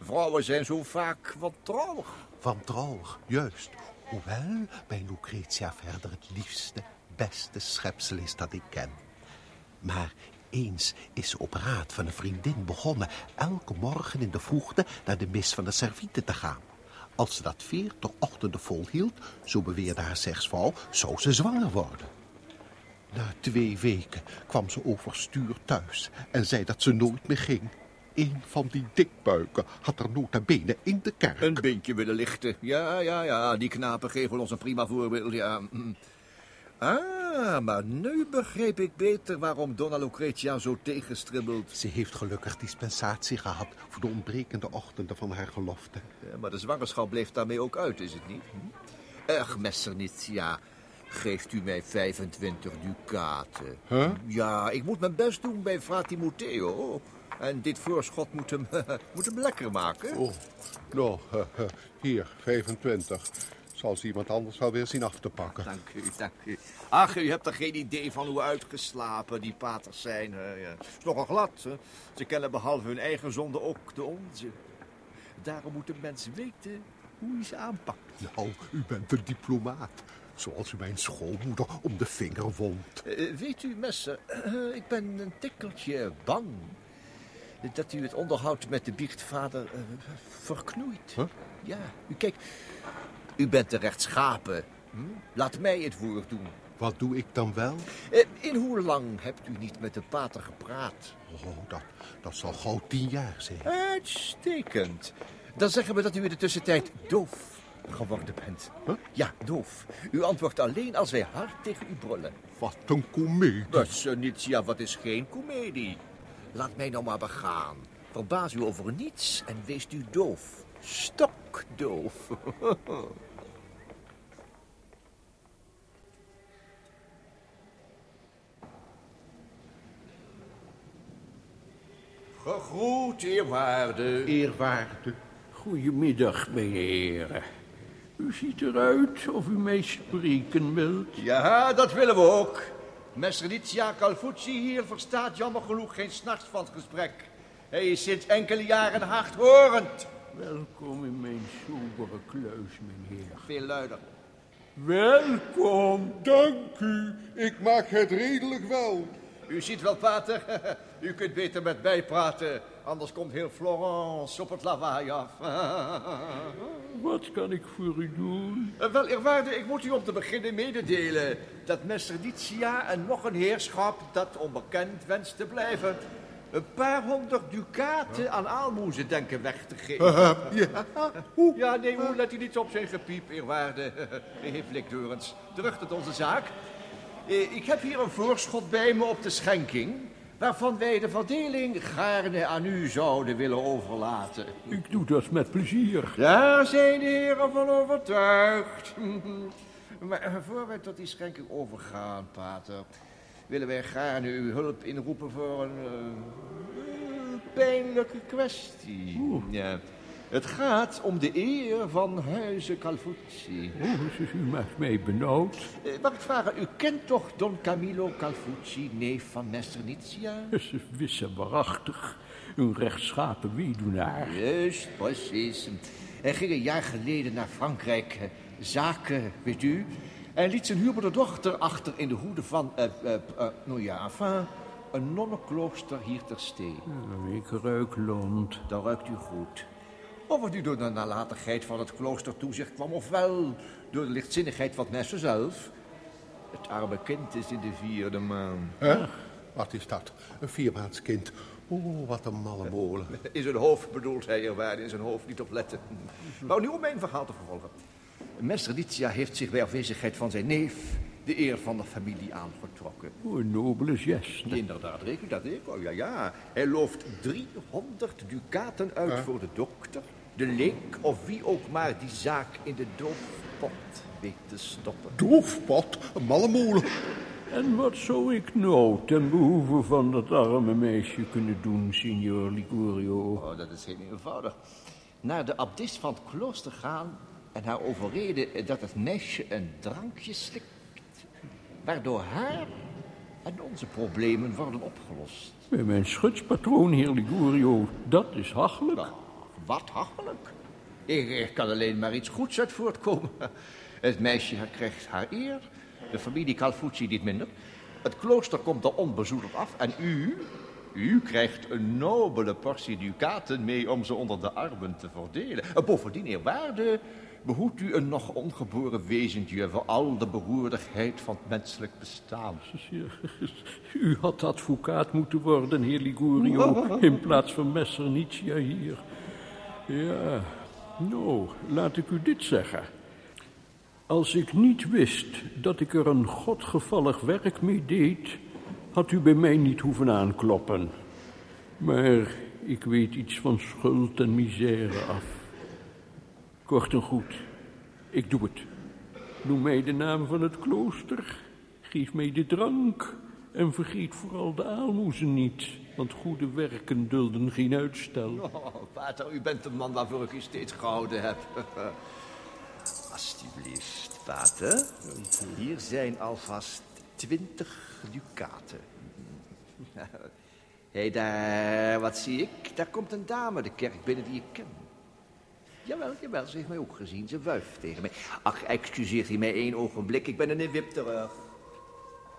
Speaker 7: Vrouwen zijn zo vaak wantrouwig.
Speaker 5: Wantrouwig, juist. Hoewel bij Lucretia verder het liefste, beste schepsel is dat ik ken. Maar eens is ze op raad van een vriendin begonnen... elke morgen in de vroegte naar de mis van de servieten te gaan. Als ze dat veertig ochtenden volhield, zo beweerde haar zegsvrouw, zou ze zwanger worden. Na twee weken kwam ze overstuur thuis en zei dat ze nooit meer ging. Een van die dikbuiken had er nota bene in de kerk.
Speaker 7: Een beentje willen lichten. Ja, ja, ja, die knapen geven ons een prima voorbeeld, ja. Mm. Ah, maar nu begreep ik beter waarom Donna Lucretia zo tegenstribbelt.
Speaker 5: Ze heeft gelukkig dispensatie gehad voor de ontbrekende ochtenden van haar gelofte.
Speaker 7: Ja, maar de zwangerschap bleef daarmee ook uit, is het niet? Hm? Ach, Messernitia, geeft u mij 25 ducaten.
Speaker 5: Huh?
Speaker 7: Ja, ik moet mijn best doen bij Fra Timoteo. En dit voorschot moet hem, *laughs* moet hem lekker maken.
Speaker 5: Oh, nou, *laughs* hier, 25 als iemand anders wel weer zien af te pakken.
Speaker 7: Dank u, dank u. Ach, u hebt er geen idee van hoe uitgeslapen die paters zijn. Hè? Ja. Het is nogal glad. Hè? Ze kennen behalve hun eigen zonde ook de onze. Daarom moet een mens weten hoe hij ze aanpakt.
Speaker 5: Nou, u bent een diplomaat. Zoals u mijn schoonmoeder om de vinger wond.
Speaker 7: Uh, weet u, Messer, uh, ik ben een tikkeltje bang. dat u het onderhoud met de biechtvader eh, verknoeit. Ja, u kijk, u bent de rechtschapen. Hm? Laat mij het woord doen.
Speaker 5: Wat doe ik dan wel?
Speaker 7: Eh, in hoe lang hebt u niet met de pater gepraat?
Speaker 5: Oh, dat, dat zal gauw tien jaar zijn.
Speaker 7: Uitstekend. Dan zeggen we dat u in de tussentijd doof geworden bent. Ja, doof. U antwoordt alleen als wij hard tegen u brullen.
Speaker 5: Wat een komedie.
Speaker 7: Niets, wat is geen komedie. Laat mij nou maar begaan. Verbaas u over niets en wees u doof. Stokdoof. *laughs* Gegroet, eerwaarde.
Speaker 5: Eerwaarde.
Speaker 13: Goedemiddag, heren. U ziet eruit of u mij spreken wilt.
Speaker 7: Ja, dat willen we ook. Messerlitia Calfucci hier verstaat jammer genoeg geen s'nachts van het gesprek. Hij is sinds enkele jaren hardhorend.
Speaker 13: Welkom in mijn sobere kluis, heer.
Speaker 7: Veel luider.
Speaker 13: Welkom.
Speaker 5: Dank u. Ik maak het redelijk wel.
Speaker 7: U ziet wel, pater. *laughs* U kunt beter met mij praten. Anders komt heel Florence op het lawaai af. *laughs*
Speaker 13: Wat kan ik voor u doen?
Speaker 7: Uh, wel, eerwaarde, ik moet u om te beginnen mededelen... dat Messerditia en nog een heerschap dat onbekend wenst te blijven... een paar honderd ducaten aan aalmoezen denken weg te geven. *laughs*
Speaker 5: ja.
Speaker 7: ja, nee, hoe let u niet op zijn gepiep, eerwaarde. *laughs* Heeft Likdeurens. Terug tot onze zaak. Uh, ik heb hier een voorschot bij me op de schenking waarvan wij de verdeling gaarne aan u zouden willen overlaten.
Speaker 13: Ik doe dat met plezier.
Speaker 7: Daar zijn de heren van overtuigd. *laughs* maar eh, voor wij tot die schenking overgaan, pater, willen wij gaarne uw hulp inroepen voor een uh, pijnlijke kwestie.
Speaker 13: Oeh.
Speaker 7: Ja. Het gaat om de eer van huizen Calfucci.
Speaker 13: Oh, u maakt mij benauwd.
Speaker 7: Eh, mag ik vragen, u kent toch Don Camillo Calfucci, neef van Messernitia?
Speaker 13: Dat is wisse waarachtig. Een rechtschapen weduwnaar.
Speaker 7: Juist, precies. Hij ging een jaar geleden naar Frankrijk. eh, Zaken, weet u. En liet zijn huurbare dochter achter in de hoede van... eh eh eh, nou ja, enfin, een nonnenklooster hier ter stee.
Speaker 13: Ja, ik ruik lont.
Speaker 7: Dan ruikt u goed. Of het nu door de nalatigheid van het klooster toezicht kwam... ofwel door de lichtzinnigheid van Nessen zelf. Het arme kind is in de vierde maand.
Speaker 5: Hè? Wat is dat? Een viermaandskind. Oh, wat een malle molen. *laughs*
Speaker 7: In zijn hoofd bedoelt hij er waar in zijn hoofd niet op letten. Nou, nu om mijn verhaal te vervolgen. Meester Litia heeft zich bij afwezigheid van zijn neef de eer van de familie aangetrokken.
Speaker 13: Oh, een nobele geste.
Speaker 7: Inderdaad, reken dat ik. Oh ja, ja. Hij looft 300 ducaten uit voor de dokter, de leek of wie ook maar die zaak in de doofpot weet te stoppen.
Speaker 5: Doofpot? Een malle molen.
Speaker 13: En wat zou ik nou ten behoeve van dat arme meisje kunnen doen, signor Ligurio?
Speaker 7: Oh, dat is heel eenvoudig. Naar de abdis van het klooster gaan en haar overreden dat het meisje een drankje slikt, waardoor haar en onze problemen worden opgelost.
Speaker 13: Bij mijn schutspatroon, heer Ligurio, dat is hachelijk.
Speaker 7: Nou, wat hachelijk. Er kan alleen maar iets goeds uit voortkomen. *laughs* Het meisje krijgt haar eer, de familie Calfucci niet minder. Het klooster komt er onbezoedeld af en u, u krijgt een nobele portie ducaten mee om ze onder de armen te verdelen. En Bovendien, eerwaarde, behoedt u een nog ongeboren wezentje voor al de beroerdigheid van het menselijk bestaan. *laughs*
Speaker 13: U had advocaat moeten worden, heer Ligurio, in plaats van Messernitia hier. Ja, nou, laat ik u dit zeggen. Als ik niet wist dat ik er een godgevallig werk mee deed, had u bij mij niet hoeven aankloppen. Maar ik weet iets van schuld en misère af. Kort en goed, ik doe het. Noem mij de naam van het klooster, geef mij de drank en vergeet vooral de aalmoezen niet, want goede werken dulden geen uitstel.
Speaker 7: Oh, pater, u bent de man waarvoor ik u steeds gehouden heb. *laughs* Alsjeblieft, pater. Hier zijn alvast twintig ducaten. Hé, *laughs* hey, daar, wat zie ik? Daar komt een dame de kerk binnen die ik ken. Jawel, jawel, ze heeft mij ook gezien. Ze wuift tegen mij. Ach, excuseert u mij één ogenblik. Ik ben een wip terug.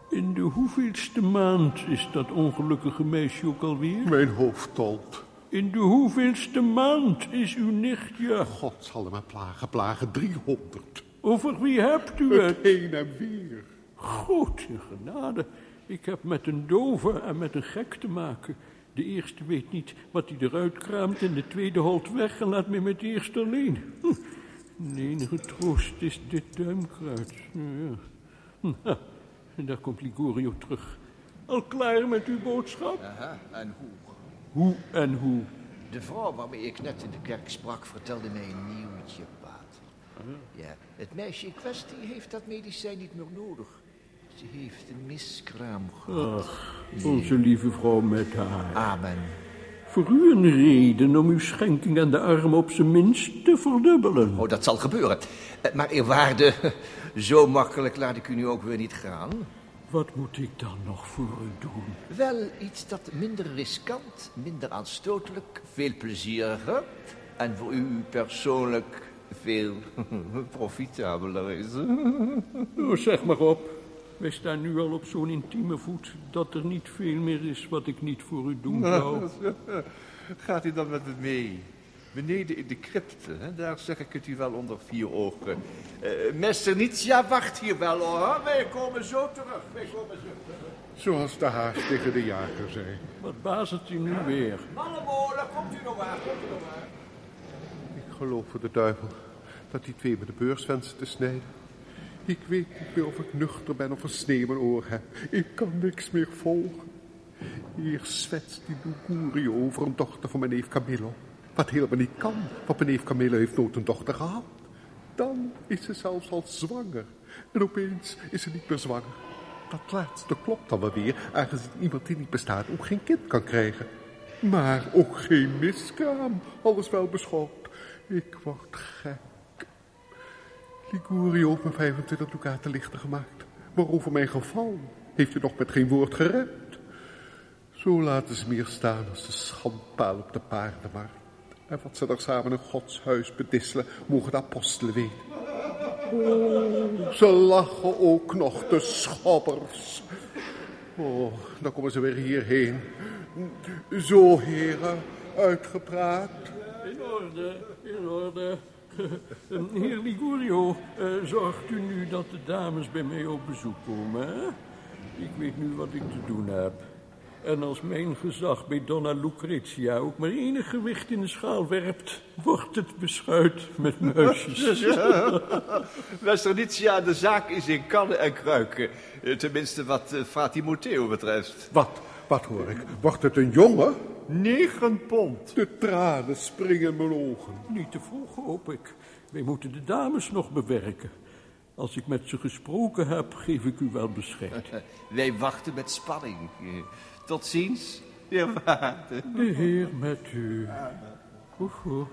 Speaker 13: In de hoeveelste maand is dat ongelukkige meisje ook alweer?
Speaker 5: Mijn hoofd tolt.
Speaker 13: In de hoeveelste maand is uw nichtje?
Speaker 5: God zal hem plagen, plagen, driehonderd.
Speaker 13: Over wie hebt u het?
Speaker 5: Het heen en weer.
Speaker 13: Goed, in genade. Ik heb met een dove en met een gek te maken. De eerste weet niet wat hij eruit kraamt en de tweede holt weg en laat me met de eerste alleen. Hm. De enige troost is dit duimkruid. Ja. En daar komt Ligorio terug. Al klaar met uw boodschap?
Speaker 7: Aha, en hoe?
Speaker 13: Hoe en hoe?
Speaker 7: De vrouw waarmee ik net in de kerk sprak vertelde mij een nieuwtje, pater. Ja, het meisje in kwestie heeft dat medicijn niet meer nodig. Ze heeft een miskraam gehad.
Speaker 13: Ach, onze lieve vrouw met haar.
Speaker 7: Amen.
Speaker 13: Voor u een reden om uw schenking aan de armen op zijn minst te verdubbelen.
Speaker 7: Oh, dat zal gebeuren. Eh, Maar eerwaarde, zo makkelijk laat ik u nu ook weer niet gaan.
Speaker 13: Wat moet ik dan nog voor u doen?
Speaker 7: Wel iets dat minder riskant, minder aanstotelijk, veel plezieriger en voor u persoonlijk veel *laughs* profitabeler is.
Speaker 13: Nou, zeg maar op. Wij staan nu al op zo'n intieme voet dat er niet veel meer is wat ik niet voor u doen *laughs* zou.
Speaker 7: Gaat u dan met me mee? Beneden in de crypte, hè? daar zeg ik het u wel onder vier ogen. Uh, Messer Nietzsche wacht hier wel hoor. Wij komen zo terug. Wij komen zo terug.
Speaker 5: Zoals de haas tegen de jager zei.
Speaker 13: Wat bazelt u nu weer?
Speaker 7: Mallemolen, komt u nog aan, komt u nog aan.
Speaker 5: Ik geloof voor de duivel dat die twee me de beurs wensen te snijden. Ik weet niet meer of ik nuchter ben of een snee in mijn oor heb. Ik kan niks meer volgen. Eerst zwetst die Lugurio over een dochter van mijn neef Camillo. Wat helemaal niet kan, want mijn neef Camillo heeft nooit een dochter gehad. Dan is ze zelfs al zwanger. En opeens is ze niet meer zwanger. Dat laatste klopt dan wel weer, aangezien iemand die niet bestaat ook geen kind kan krijgen. Maar ook geen miskraam, alles wel beschouwd. Ik word gek. Ligurio heeft me 25 ducaten lichter gemaakt. Maar over mijn geval heeft u nog met geen woord gered. Zo laten ze me hier staan als de schandpaal op de paardenmarkt. En wat ze daar samen in Gods huis bedisselen, mogen de apostelen weten. Oh, ze lachen ook nog, de schobbers. Oh, dan komen ze weer hierheen. Zo, heren, uitgepraat.
Speaker 13: In orde, in orde. *laughs* Heer Ligurio, eh, zorgt u nu dat de dames bij mij op bezoek komen, hè? Ik weet nu wat ik te doen heb. En als mijn gezag bij Donna Lucretia ook maar enig gewicht in de schaal werpt, wordt het beschuit met muisjes. *laughs*
Speaker 7: Westernitia, de zaak is in kannen en kruiken. Eh, Tenminste wat uh, Fra Timoteo betreft.
Speaker 5: Wat? Wat hoor ik? Wordt het een jongen?
Speaker 7: Negen pond.
Speaker 5: De tranen springen in mijn ogen.
Speaker 13: Niet te vroeg, hoop ik. Wij moeten de dames nog bewerken. Als ik met ze gesproken heb, geef ik u wel bescheid. *laughs*
Speaker 7: Wij wachten met spanning. Tot ziens, eerwaarde.
Speaker 13: De heer met u. Oeh.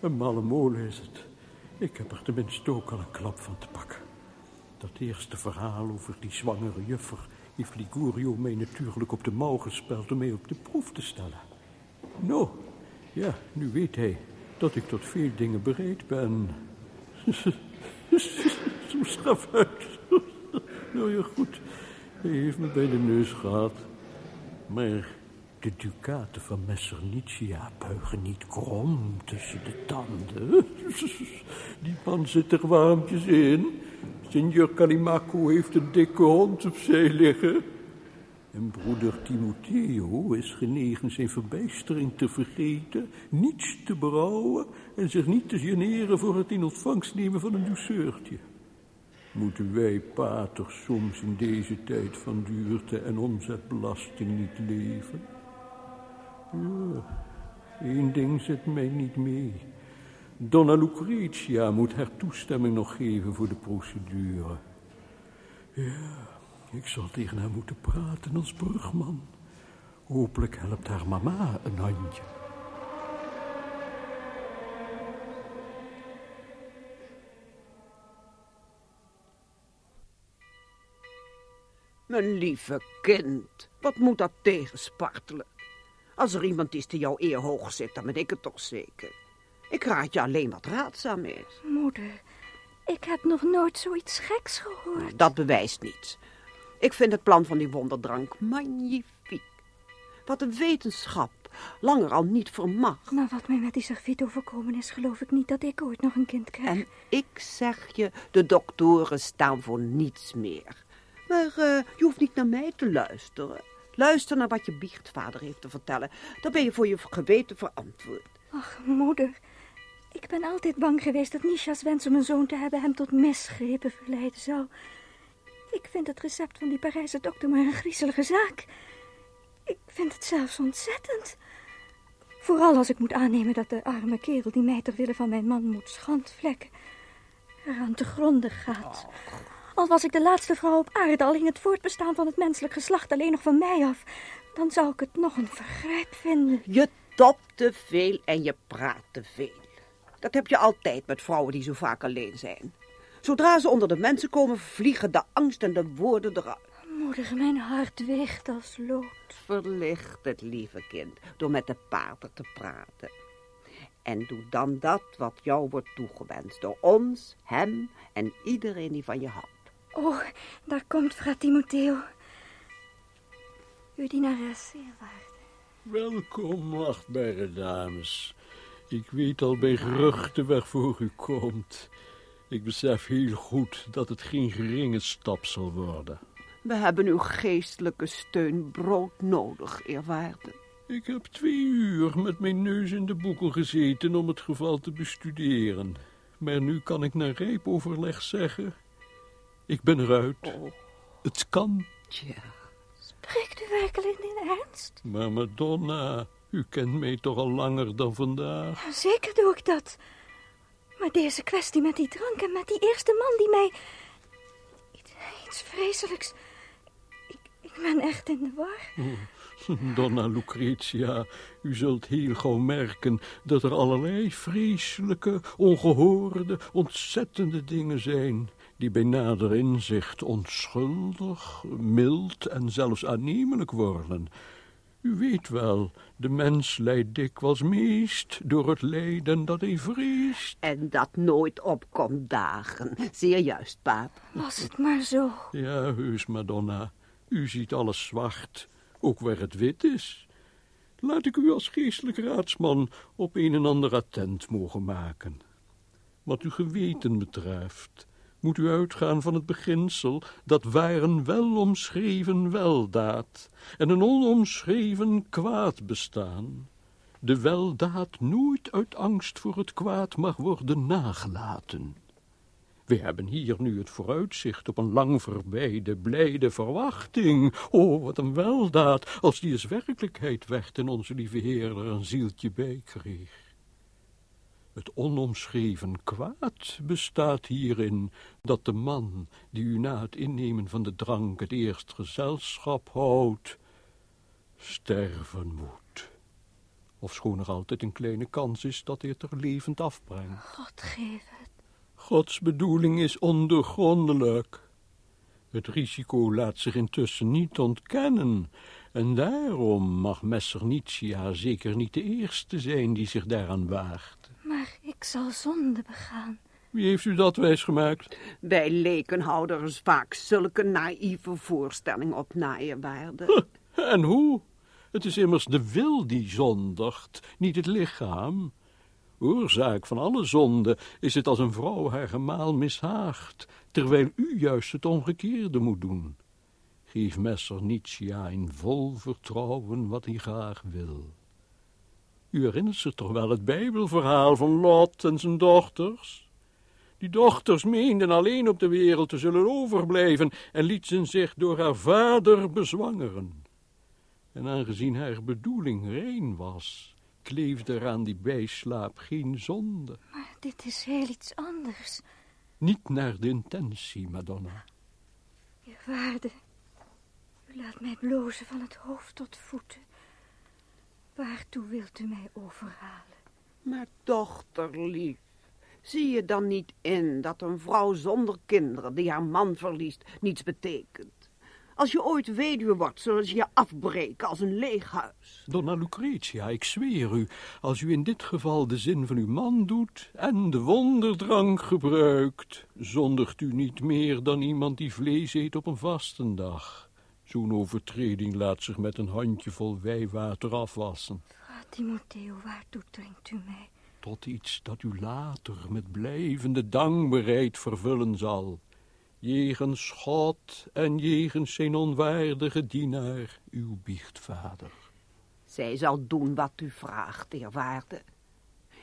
Speaker 13: Een malle molen is het. Ik heb er tenminste ook al een klap van te pakken. Dat eerste verhaal over die zwangere juffer heeft Ligurio mij natuurlijk op de mouw gespeld om mij op de proef te stellen. Nou, ja, nu weet hij dat ik tot veel dingen bereid ben. *laughs* Zo straf uit. Nou ja, goed. Hij heeft me bij de neus gehad. Maar de ducaten van Messernitia buigen niet krom tussen de tanden. *laughs* Die man zit er warmpjes in. Signor Calimaco heeft een dikke hond op zee liggen. En broeder Timoteo is genegen zijn verbijstering te vergeten, niets te berouwen en zich niet te generen voor het in ontvangst nemen van een douceurtje. Moeten wij paters soms in deze tijd van duurte en omzetbelasting niet leven? Ja, één ding zit mij niet mee. Donna Lucretia moet haar toestemming nog geven voor de procedure. Ja, ik zal tegen haar moeten praten als brugman. Hopelijk helpt haar mama een handje.
Speaker 12: Mijn lieve kind, wat moet dat tegenspartelen? Als er iemand is die jouw eer hoog zet, dan ben ik het toch zeker. Ik raad je alleen wat raadzaam is.
Speaker 14: Moeder, Ik heb nog nooit zoiets geks gehoord.
Speaker 12: Dat bewijst niets. Ik vind het plan van die wonderdrank magnifiek. Wat de wetenschap langer al niet vermag.
Speaker 14: Maar wat mij met die serviet overkomen is, geloof ik niet dat ik ooit nog een kind krijg.
Speaker 12: En ik zeg je, de doktoren staan voor niets meer. Maar eh, je hoeft niet naar mij te luisteren. Luister naar wat je biechtvader heeft te vertellen. Dan ben je voor je geweten verantwoord.
Speaker 14: Ach, moeder. Ik ben altijd bang geweest dat Nisha's wens om een zoon te hebben hem tot misgrepen verleiden zou. Ik vind het recept van die Parijse dokter maar een griezelige zaak. Ik vind het zelfs ontzettend. Vooral als ik moet aannemen dat de arme kerel die mij ter wille van mijn man moet schandvlekken, eraan te gronden gaat. Al was ik de laatste vrouw op aarde, al hing het voortbestaan van het menselijk geslacht alleen nog van mij af, dan zou ik het nog een vergrijp vinden.
Speaker 12: Je topt te veel en je praat te veel. Dat heb je altijd met vrouwen die zo vaak alleen zijn. Zodra ze onder de mensen komen, vliegen de angst en de woorden eruit.
Speaker 14: Moeder, mijn hart weegt als lood.
Speaker 12: Verlicht het, lieve kind, door met de pater te praten. En doe dan dat wat jou wordt toegewenst door ons, hem en iedereen die van je houdt.
Speaker 14: Oh, daar komt fra Timoteo. Uw dienares, eerwaarde.
Speaker 13: Welkom, achtbare dames. Ik weet al bij geruchten waarvoor u komt. Ik besef heel goed dat het geen geringe stap zal worden.
Speaker 12: We hebben uw geestelijke steun broodnodig, eerwaarde.
Speaker 13: Ik heb twee uur met mijn neus in de boeken gezeten om het geval te bestuderen. Maar nu kan ik na rijp overleg zeggen... Ik ben eruit.
Speaker 12: Oh.
Speaker 13: Het kan.
Speaker 12: Tja.
Speaker 14: Spreekt u werkelijk in ernst?
Speaker 13: Maar Madonna, u kent mij toch al langer dan vandaag?
Speaker 14: Ja, zeker doe ik dat. Maar deze kwestie met die drank en met die eerste man die mij... Iets, iets vreselijks... Ik, ik ben echt in de war.
Speaker 13: Oh, Donna Lucretia, u zult heel gauw merken dat er allerlei vreselijke, ongehoorde, ontzettende dingen zijn die bij nader inzicht onschuldig, mild en zelfs aannemelijk worden. U weet wel, de mens lijdt dikwijls meest door het lijden dat hij vreest.
Speaker 12: En dat nooit opkomt dagen. Zeer juist, paap.
Speaker 14: Was het maar zo.
Speaker 13: Ja, heus, Madonna. U ziet alles zwart, ook waar het wit is. Laat ik u als geestelijk raadsman op een en ander attent mogen maken. Wat uw geweten betreft, moet u uitgaan van het beginsel dat waren wel omschreven weldaad en een onomschreven kwaad bestaan. De weldaad nooit uit angst voor het kwaad mag worden nagelaten. We hebben hier nu het vooruitzicht op een lang verbijde, blijde verwachting. O, wat een weldaad, als die eens werkelijkheid werd en onze lieve Heer er een zieltje bij kreeg. Het onomschreven kwaad bestaat hierin dat de man die u na het innemen van de drank het eerst gezelschap houdt, sterven moet. Ofschoon er altijd een kleine kans is dat hij het er levend afbrengt.
Speaker 14: God geef het.
Speaker 13: Gods bedoeling is ondergrondelijk. Het risico laat zich intussen niet ontkennen, en daarom mag Messernitia zeker niet de eerste zijn die zich daaraan waagt.
Speaker 14: Maar ik zal zonde begaan.
Speaker 13: Wie heeft u dat wijsgemaakt?
Speaker 12: Wij leken houden er vaak zulke naïeve voorstellingen op naaienwaarde.
Speaker 13: En hoe? Het is immers de wil die zondigt, niet het lichaam. Oorzaak van alle zonde is het als een vrouw haar gemaal mishaagt, terwijl u juist het omgekeerde moet doen. Geef Messer Nietzsche in vol vertrouwen wat hij graag wil. U herinnert zich toch wel het Bijbelverhaal van Lot en zijn dochters? Die dochters meenden alleen op de wereld te zullen overblijven en lieten zich door haar vader bezwangeren. En aangezien haar bedoeling rein was, kleefde er aan die bijslaap geen zonde.
Speaker 14: Maar dit is heel iets anders.
Speaker 13: Niet naar de intentie, Madonna.
Speaker 14: Je waarde, u laat mij blozen van het hoofd tot voeten. Waartoe wilt u mij overhalen?
Speaker 12: Maar dochterlief, zie je dan niet in dat een vrouw zonder kinderen die haar man verliest niets betekent? Als je ooit weduwe wordt, zullen ze je afbreken als een leeg huis.
Speaker 13: Donna Lucretia, ik zweer u, als u in dit geval de zin van uw man doet en de wonderdrank gebruikt, zondigt u niet meer dan iemand die vlees eet op een vastendag. Zo'n overtreding laat zich met een handjevol wijwater afwassen.
Speaker 14: Ah, Timoteo, waartoe dringt u mij?
Speaker 13: Tot iets dat u later met blijvende dankbaarheid vervullen zal. Jegens God en jegens zijn onwaardige dienaar, uw biechtvader.
Speaker 12: Zij zal doen wat u vraagt, eerwaarde.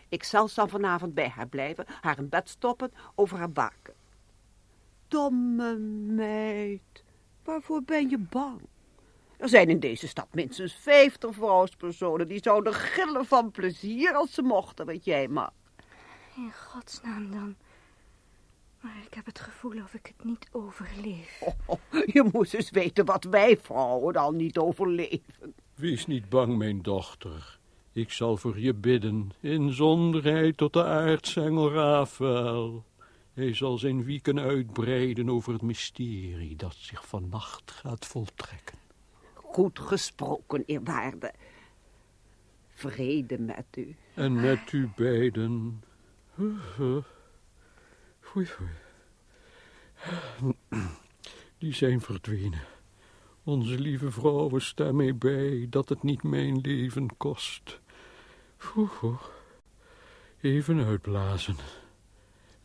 Speaker 12: Ik zal dan vanavond bij haar blijven, haar in bed stoppen, over haar baken. Domme meid, waarvoor ben je bang? Er zijn in deze stad minstens vijftig vrouwspersonen die zouden gillen van plezier als ze mochten wat jij mag.
Speaker 14: In godsnaam dan. Maar ik heb het gevoel of ik het niet overleef.
Speaker 12: Oh, je moest eens weten wat wij vrouwen al niet overleven.
Speaker 13: Wees niet bang, mijn dochter. Ik zal voor je bidden, in zonderheid tot de aartsengel Rafael. Hij zal zijn wieken uitbreiden over het mysterie dat zich vannacht gaat voltrekken.
Speaker 12: Goed gesproken, eerwaarde. Vrede met u.
Speaker 13: En met u beiden. Foei, foei. Die zijn verdwenen. Onze lieve vrouwen staan mij bij dat het niet mijn leven kost. Foei, Even uitblazen.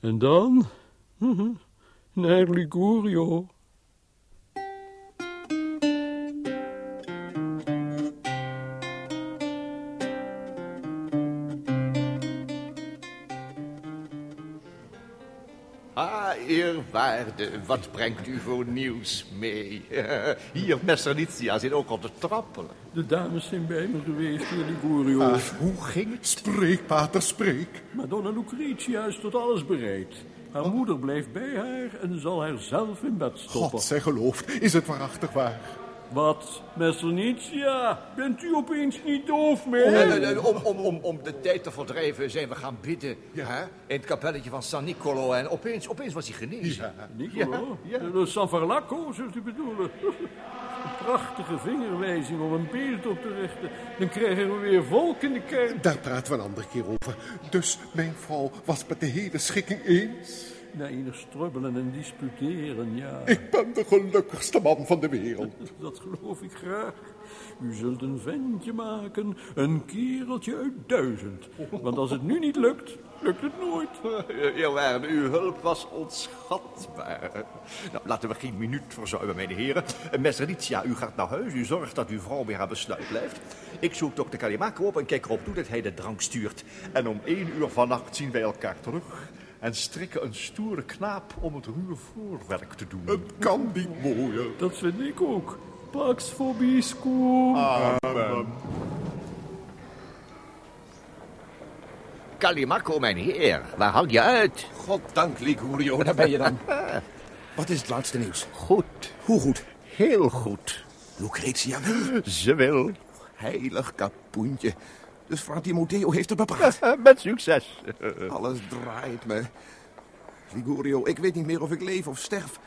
Speaker 13: En dan naar Ligurio.
Speaker 7: Eerwaarde, wat brengt u voor nieuws mee? *laughs* Hier, Messernitia zit ook op de trappen.
Speaker 13: De dames zijn bij me geweest, heer Ligurio.
Speaker 5: Ah,
Speaker 7: hoe ging het?
Speaker 5: Spreek, pater, spreek.
Speaker 13: Madonna Lucretia is tot alles bereid. Haar moeder blijft bij haar en zal haar zelf in bed stoppen.
Speaker 5: God zij geloofd, is het waarachtig waar?
Speaker 13: Wat, Messernitia? Bent u opeens niet doof meer?
Speaker 7: Eh, eh, om, om, om, om de tijd te verdrijven zijn we gaan bidden. Hè? In het kapelletje van San Nicolo. En opeens, opeens was hij genezen.
Speaker 13: Nicolo? De San Farlaco, zult u bedoelen? Een prachtige vingerwijzing om een beeld op te richten. Dan krijgen we weer volk in de kerk.
Speaker 5: Daar praten we een andere keer over. Dus mijn vrouw was met de hele schikking eens?
Speaker 13: Na enig strubbelen en disputeren, ja.
Speaker 5: Ik ben de gelukkigste man van de wereld. *laughs*
Speaker 13: Dat geloof ik graag. U zult een ventje maken, een kereltje uit duizend. Want als het nu niet lukt, lukt het nooit. *laughs*
Speaker 7: Eerwaarde, uw hulp was onschatbaar. Nou, laten we geen minuut verzuimen, mijn heren. Meseritia, u gaat naar huis. U zorgt dat uw vrouw bij haar besluit blijft. Ik zoek dokter Kalimako op en kijk erop toe dat hij de drank stuurt. En om één uur vannacht zien wij elkaar terug en strikken een stoere knaap om het ruwe voorwerk te doen.
Speaker 5: Het kan niet mooier.
Speaker 13: Dat vind ik ook. Pax vobiscum.
Speaker 5: Amen.
Speaker 7: Calimaco, mijn heer, waar haal je uit?
Speaker 3: Goddank, Ligurio, daar ben je dan. *laughs* Wat is het laatste nieuws?
Speaker 7: Goed.
Speaker 3: Hoe goed?
Speaker 7: Heel goed.
Speaker 3: Lucretia wil.
Speaker 7: Ze wil.
Speaker 3: Heilig kapoentje. Dus Fra Timoteo heeft het bepraat. *laughs*
Speaker 7: Met succes. *laughs*
Speaker 3: Alles draait me. Ligurio, ik weet niet meer of ik leef of sterf.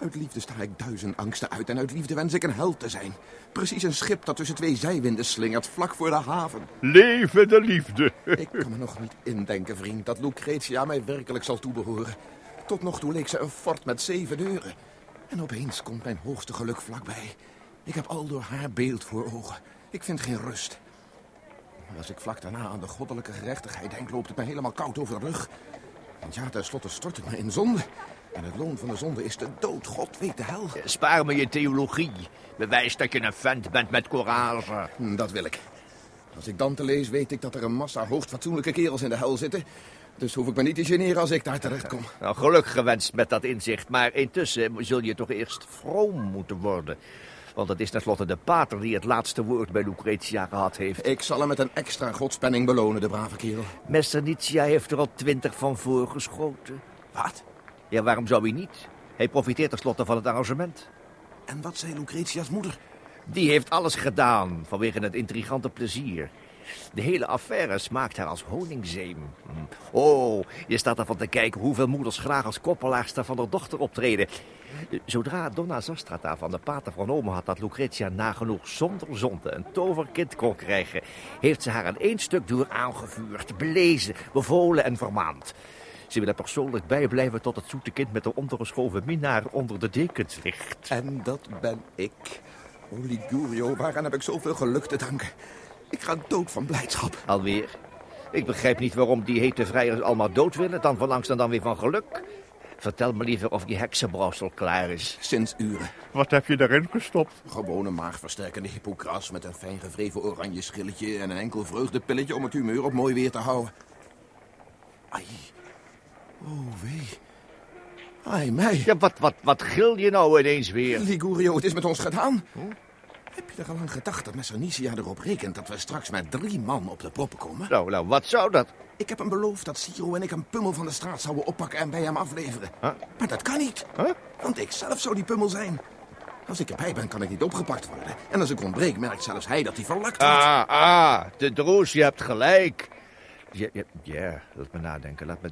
Speaker 3: Uit liefde sta ik duizend angsten uit en uit liefde wens ik een held te zijn. Precies een schip dat tussen twee zijwinden slingert, vlak voor de haven.
Speaker 13: Leven de liefde. *laughs*
Speaker 3: Ik kan me nog niet indenken, vriend, dat Lucretia mij werkelijk zal toebehoren. Tot nog toe leek ze een fort met zeven deuren. En opeens komt mijn hoogste geluk vlakbij. Ik heb al door haar beeld voor ogen. Ik vind geen rust. Als ik vlak daarna aan de goddelijke gerechtigheid denk, loopt het me helemaal koud over de rug. Want ja, tenslotte stort het me in zonde. En het loon van de zonde is de dood. God weet de hel.
Speaker 7: Spaar me je theologie. Bewijs dat je een vent bent met courage.
Speaker 3: Hm, Dat wil ik. Als ik Dante lees, weet ik dat er een massa hoogstfatsoenlijke kerels in de hel zitten. Dus hoef ik me niet te generen als ik daar terecht kom.
Speaker 7: Nou, geluk gewenst met dat inzicht. Maar intussen zul je toch eerst vroom moeten worden. Want het is tenslotte de pater die het laatste woord bij Lucretia gehad heeft.
Speaker 3: Ik zal hem met een extra godspenning belonen, de brave kerel.
Speaker 7: Messernitia heeft er al twintig van voorgeschoten.
Speaker 3: Wat?
Speaker 7: Ja, waarom zou hij niet? Hij profiteert tenslotte van het arrangement.
Speaker 3: En wat zei Lucretia's moeder?
Speaker 7: Die heeft alles gedaan vanwege het intrigante plezier. De hele affaire smaakt haar als honingzeem. Hm. Oh, je staat ervan te kijken hoeveel moeders graag als koppelaarster van haar dochter optreden. Zodra Donna Zastrata van de pater vernomen had dat Lucretia nagenoeg zonder zonde een toverkind kon krijgen, heeft ze haar aan één stuk door aangevuurd, belezen, bevolen en vermaand. Ze wil er persoonlijk bijblijven tot het zoete kind met de ondergeschoven minnaar onder de dekens ligt.
Speaker 3: En dat ben ik. Ligurio, waaraan heb ik zoveel geluk te danken? Ik ga dood van blijdschap.
Speaker 7: Alweer? Ik begrijp niet waarom die hete vrijers allemaal dood willen, dan van angst en dan weer van geluk. Vertel me liever of die heksenbrouwsel klaar is.
Speaker 3: Sinds uren.
Speaker 13: Wat heb je daarin gestopt?
Speaker 3: Gewone maagversterkende hippokras met een fijn gevreven oranje schilletje... en een enkel vreugdepilletje om het humeur op mooi weer te houden. Ai. Oh, wee. Ai, mij.
Speaker 7: Ja, wat, wat, wat gil je nou ineens weer?
Speaker 3: Ligurio, het is met ons gedaan. Heb je er al aan gedacht dat Messanicia erop rekent... dat we straks met drie man op de proppen komen?
Speaker 7: Nou, nou, wat zou dat?
Speaker 3: Ik heb hem beloofd dat Siro en ik een pummel van de straat zouden oppakken en bij hem afleveren.
Speaker 7: Huh?
Speaker 3: Maar dat kan niet. Want ik zelf zou die pummel zijn. Als ik erbij ben, kan ik niet opgepakt worden. En als ik ontbreek, merkt zelfs hij dat hij verlakt wordt.
Speaker 7: Ah, ah, de droes, je hebt gelijk. Ja, ja, ja, laat me nadenken, laat me...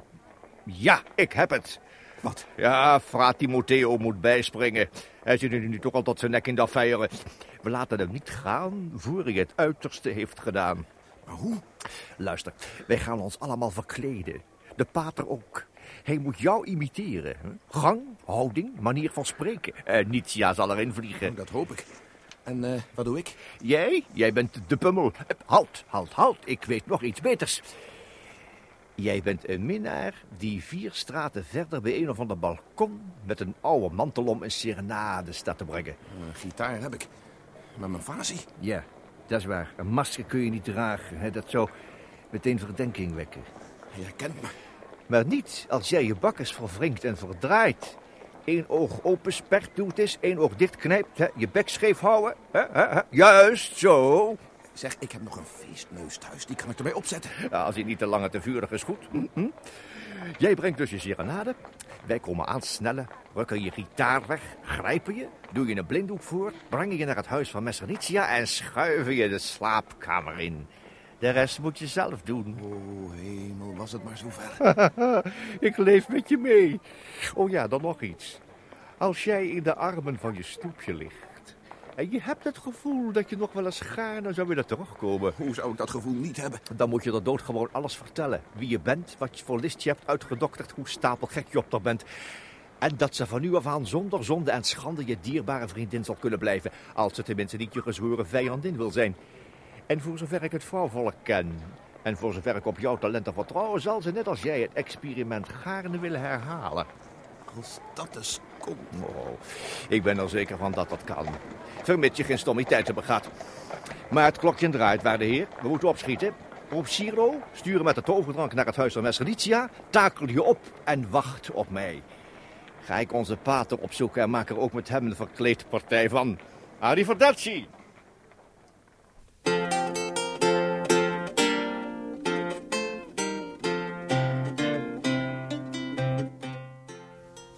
Speaker 7: Ja, ik heb het.
Speaker 3: Wat?
Speaker 7: Ja, Fra Timoteo moet bijspringen. Hij zit nu toch al tot zijn nek in de affaire. We laten hem niet gaan voor hij het uiterste heeft gedaan.
Speaker 3: Maar hoe?
Speaker 7: Luister, wij gaan ons allemaal verkleden. De pater ook. Hij moet jou imiteren. hè? Gang, houding, manier van spreken. Uh, Nietzsche zal erin vliegen.
Speaker 3: Oh, dat hoop ik. En eh, wat doe ik?
Speaker 7: Jij? Jij bent de pummel. Eh, Halt, halt, halt. Ik weet nog iets beters. Jij bent een minnaar die vier straten verder bij een of ander balkon... met een oude mantel om een serenade staat te brengen.
Speaker 3: Een gitaar heb ik. Met mijn fasie.
Speaker 7: Ja, dat is waar. Een masker kun je niet dragen. Hè? Dat zou meteen verdenking wekken.
Speaker 3: Je kent me.
Speaker 7: Maar niet als jij je bakkes verwringt en verdraait. Eén oog openspert doet is, één oog dichtknijpt, hè? je bek scheef houden. Hè? Juist, zo.
Speaker 3: Zeg, ik heb nog een feestneus thuis. Die kan ik erbij opzetten.
Speaker 7: Ja, als hij niet te lang en te vurig is, goed. Hm, hm. Jij brengt dus je serenade. Wij komen aansnellen, rukken je gitaar weg, grijpen je, doe je een blinddoek voor, brengen je naar het huis van Messernitia en schuiven je de slaapkamer in. De rest moet je zelf doen.
Speaker 3: Oh, hemel, was het maar zover. *laughs*
Speaker 7: Ik leef met je mee. Oh ja, dan nog iets. Als jij in de armen van je stoepje ligt... en je hebt het gevoel dat je nog wel eens gaarne zou willen terugkomen...
Speaker 3: Hoe zou ik dat gevoel niet hebben?
Speaker 7: dan moet je er doodgewoon alles vertellen. Wie je bent, wat je voor list je hebt uitgedokterd... hoe stapelgek je op er bent... En dat ze van nu af aan zonder zonde en schande je dierbare vriendin zal kunnen blijven... als ze tenminste niet je gezworen vijandin wil zijn. En voor zover ik het vrouwvolk ken... en voor zover ik op jouw talenten vertrouw... zal ze net als jij het experiment gaarne willen herhalen.
Speaker 3: Als dat eens
Speaker 7: Oh, ik ben er zeker van dat dat kan. Vermits je geen stommiteiten begaat. Maar het klokje draait, waarde heer. We moeten opschieten. Roep Ciro, sturen met de toverdrank naar het huis van Messernitia... takel je op en wacht op mij. Ga ik onze pater opzoeken en maak er ook met hem een verkleed partij van. Arrivederci!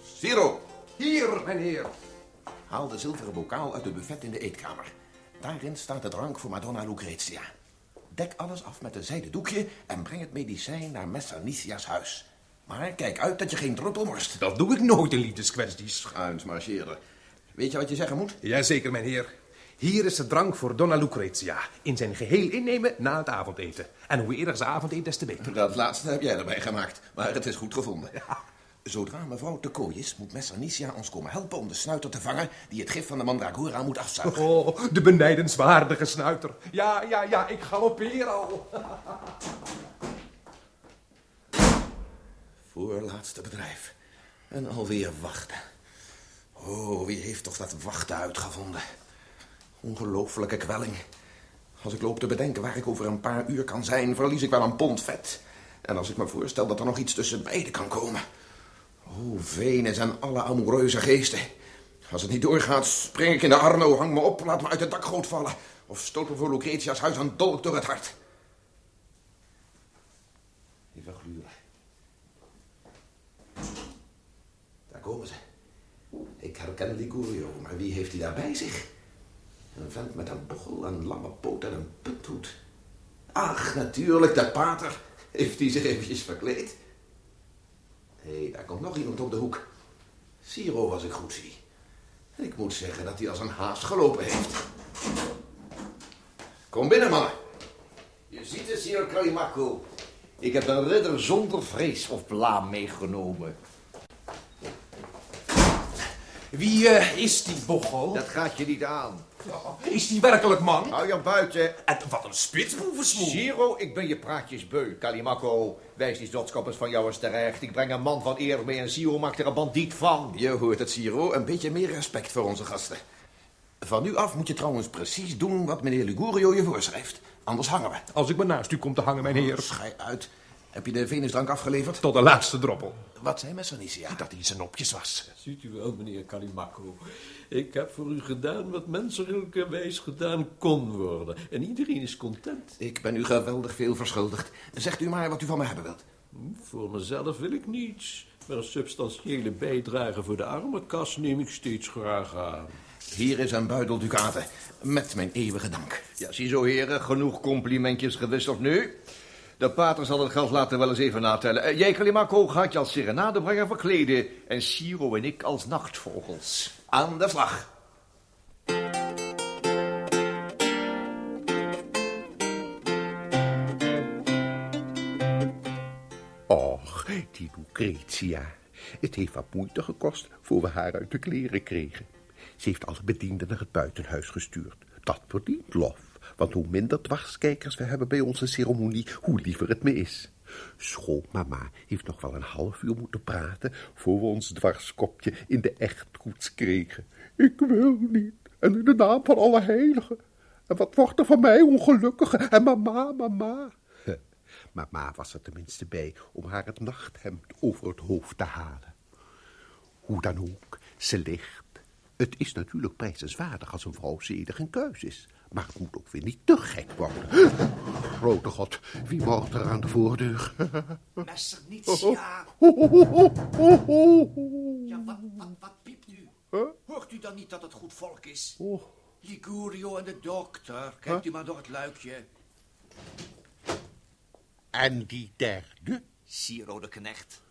Speaker 3: Ciro,
Speaker 15: Hier, meneer.
Speaker 3: haal de zilveren bokaal uit het buffet in de eetkamer. Daarin staat de drank voor Madonna Lucretia. Dek alles af met een zijden doekje en breng het medicijn naar Messernicia's huis. Maar kijk uit dat je geen druppel morst.
Speaker 2: Dat doe ik nooit in liefdeskwesties.
Speaker 3: Schuins marcheren. Weet je wat je zeggen moet?
Speaker 2: Jazeker, mijn heer. Hier is de drank voor Donna Lucretia. In zijn geheel innemen na het avondeten. En hoe eerder ze avond eet, des te beter.
Speaker 3: Dat laatste heb jij erbij gemaakt, maar het is goed gevonden. Zodra mevrouw te kooi is, moet Messanicia ons komen helpen om de snuiter te vangen die het gif van de mandragora moet afzuigen.
Speaker 2: Oh, de benijdenswaardige snuiter. Ja, ja, ja, ik galoppeer al.
Speaker 3: Voorlaatste bedrijf. En alweer wachten. Oh, wie heeft toch dat wachten uitgevonden? Ongelooflijke kwelling. Als ik loop te bedenken waar ik over een paar uur kan zijn, verlies ik wel een pond vet. En als ik me voorstel dat er nog iets tussen beiden kan komen. Oh, Venus en alle amoureuze geesten. Als het niet doorgaat, spring ik in de Arno, hang me op, laat me uit het dakgoot vallen. Of stoot me voor Lucretia's huis een dolk door het hart. Even gluren. Daar komen ze. Ik herken Ligurio, maar wie heeft hij daar bij zich? Een vent met een bochel, een lange poot en een punthoed. Ach, natuurlijk, de pater. Heeft hij zich eventjes verkleed? Hé, hey, daar komt nog iemand op de hoek. Siro, als ik goed zie. Ik moet zeggen dat hij als een haas gelopen heeft. Kom binnen, mannen.
Speaker 16: Je ziet het, Siro Kalimakko. Ik heb een ridder zonder vrees of blaam meegenomen.
Speaker 2: Wie eh, is die bochel?
Speaker 16: Dat gaat je niet aan.
Speaker 2: Is die werkelijk man?
Speaker 16: Hou je buiten.
Speaker 2: En wat een spitsboevensmoel.
Speaker 16: Siro, ik ben je praatjes beu. Kalimakko, wijs die zotskoppers van jou eens terecht. Ik breng een man van eer mee en Siro maakt er een bandiet van.
Speaker 3: Je hoort het, Siro. Een beetje meer respect voor onze gasten. Van nu af moet je trouwens precies doen wat meneer Ligurio je voorschrijft. Anders hangen we.
Speaker 2: Als ik maar naast u kom te hangen, mijn heer.
Speaker 3: Schij uit. Heb je de venusdrank afgeleverd?
Speaker 2: Tot de laatste droppel.
Speaker 3: Wat zei Messanicia?
Speaker 2: Dat hij zijn opjes was.
Speaker 13: Ziet u wel, meneer Kalimakko. Ik heb voor u gedaan wat menselijkerwijs gedaan kon worden. En iedereen is content.
Speaker 3: Ik ben u geweldig veel verschuldigd. Zegt u maar wat u van me hebben wilt.
Speaker 13: Voor mezelf wil ik niets. Maar een substantiële bijdrage voor de armenkas neem ik steeds graag aan.
Speaker 3: Hier is een buidel ducaten. Met mijn eeuwige dank.
Speaker 16: Ja, ziezo heren, genoeg complimentjes gewisseld nu. De pater zal het geld laten wel eens even natellen. Uh, jij, Kalimakko, gaat je als serenadebrenger verkleden. En Siro en ik als nachtvogels.
Speaker 3: Aan de slag.
Speaker 5: Och, die Lucretia. Het heeft wat moeite gekost voor we haar uit de kleren kregen. Ze heeft alle bedienden naar het buitenhuis gestuurd. Dat verdient lof. Want hoe minder dwarskijkers we hebben bij onze ceremonie, hoe liever het me is. Schoonmama heeft nog wel een half uur moeten praten... voor we ons dwarskopje in de echtkoets kregen. Ik wil niet. En in de naam van alle heiligen. En wat wordt er van mij, ongelukkige? En mama, mama. *laughs* Mama was er tenminste bij om haar het nachthemd over het hoofd te halen. Hoe dan ook, ze ligt. Het is natuurlijk prijzenswaardig als een vrouw zedig en keus is. Maar het moet ook weer niet te gek worden. Grote god, wie wordt er aan de voordeur? *laughs*
Speaker 7: Messer niets, ja. Ja, wat, wat, wat piept u? Hoort u dan niet dat het goed volk is? Ligurio en de dokter. Kijkt u maar door het luikje.
Speaker 5: En die derde?
Speaker 7: Siro de knecht.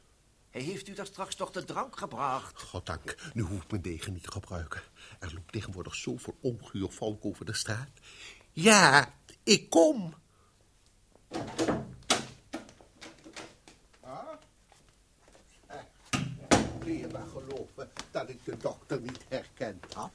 Speaker 7: Hij heeft u daar straks toch de drank gebracht?
Speaker 5: Goddank, nu hoef ik mijn degen niet te gebruiken. Er loopt tegenwoordig zoveel onguur volk over de straat. Ja, ik kom. Kun je maar geloven dat ik de dokter niet herkend had?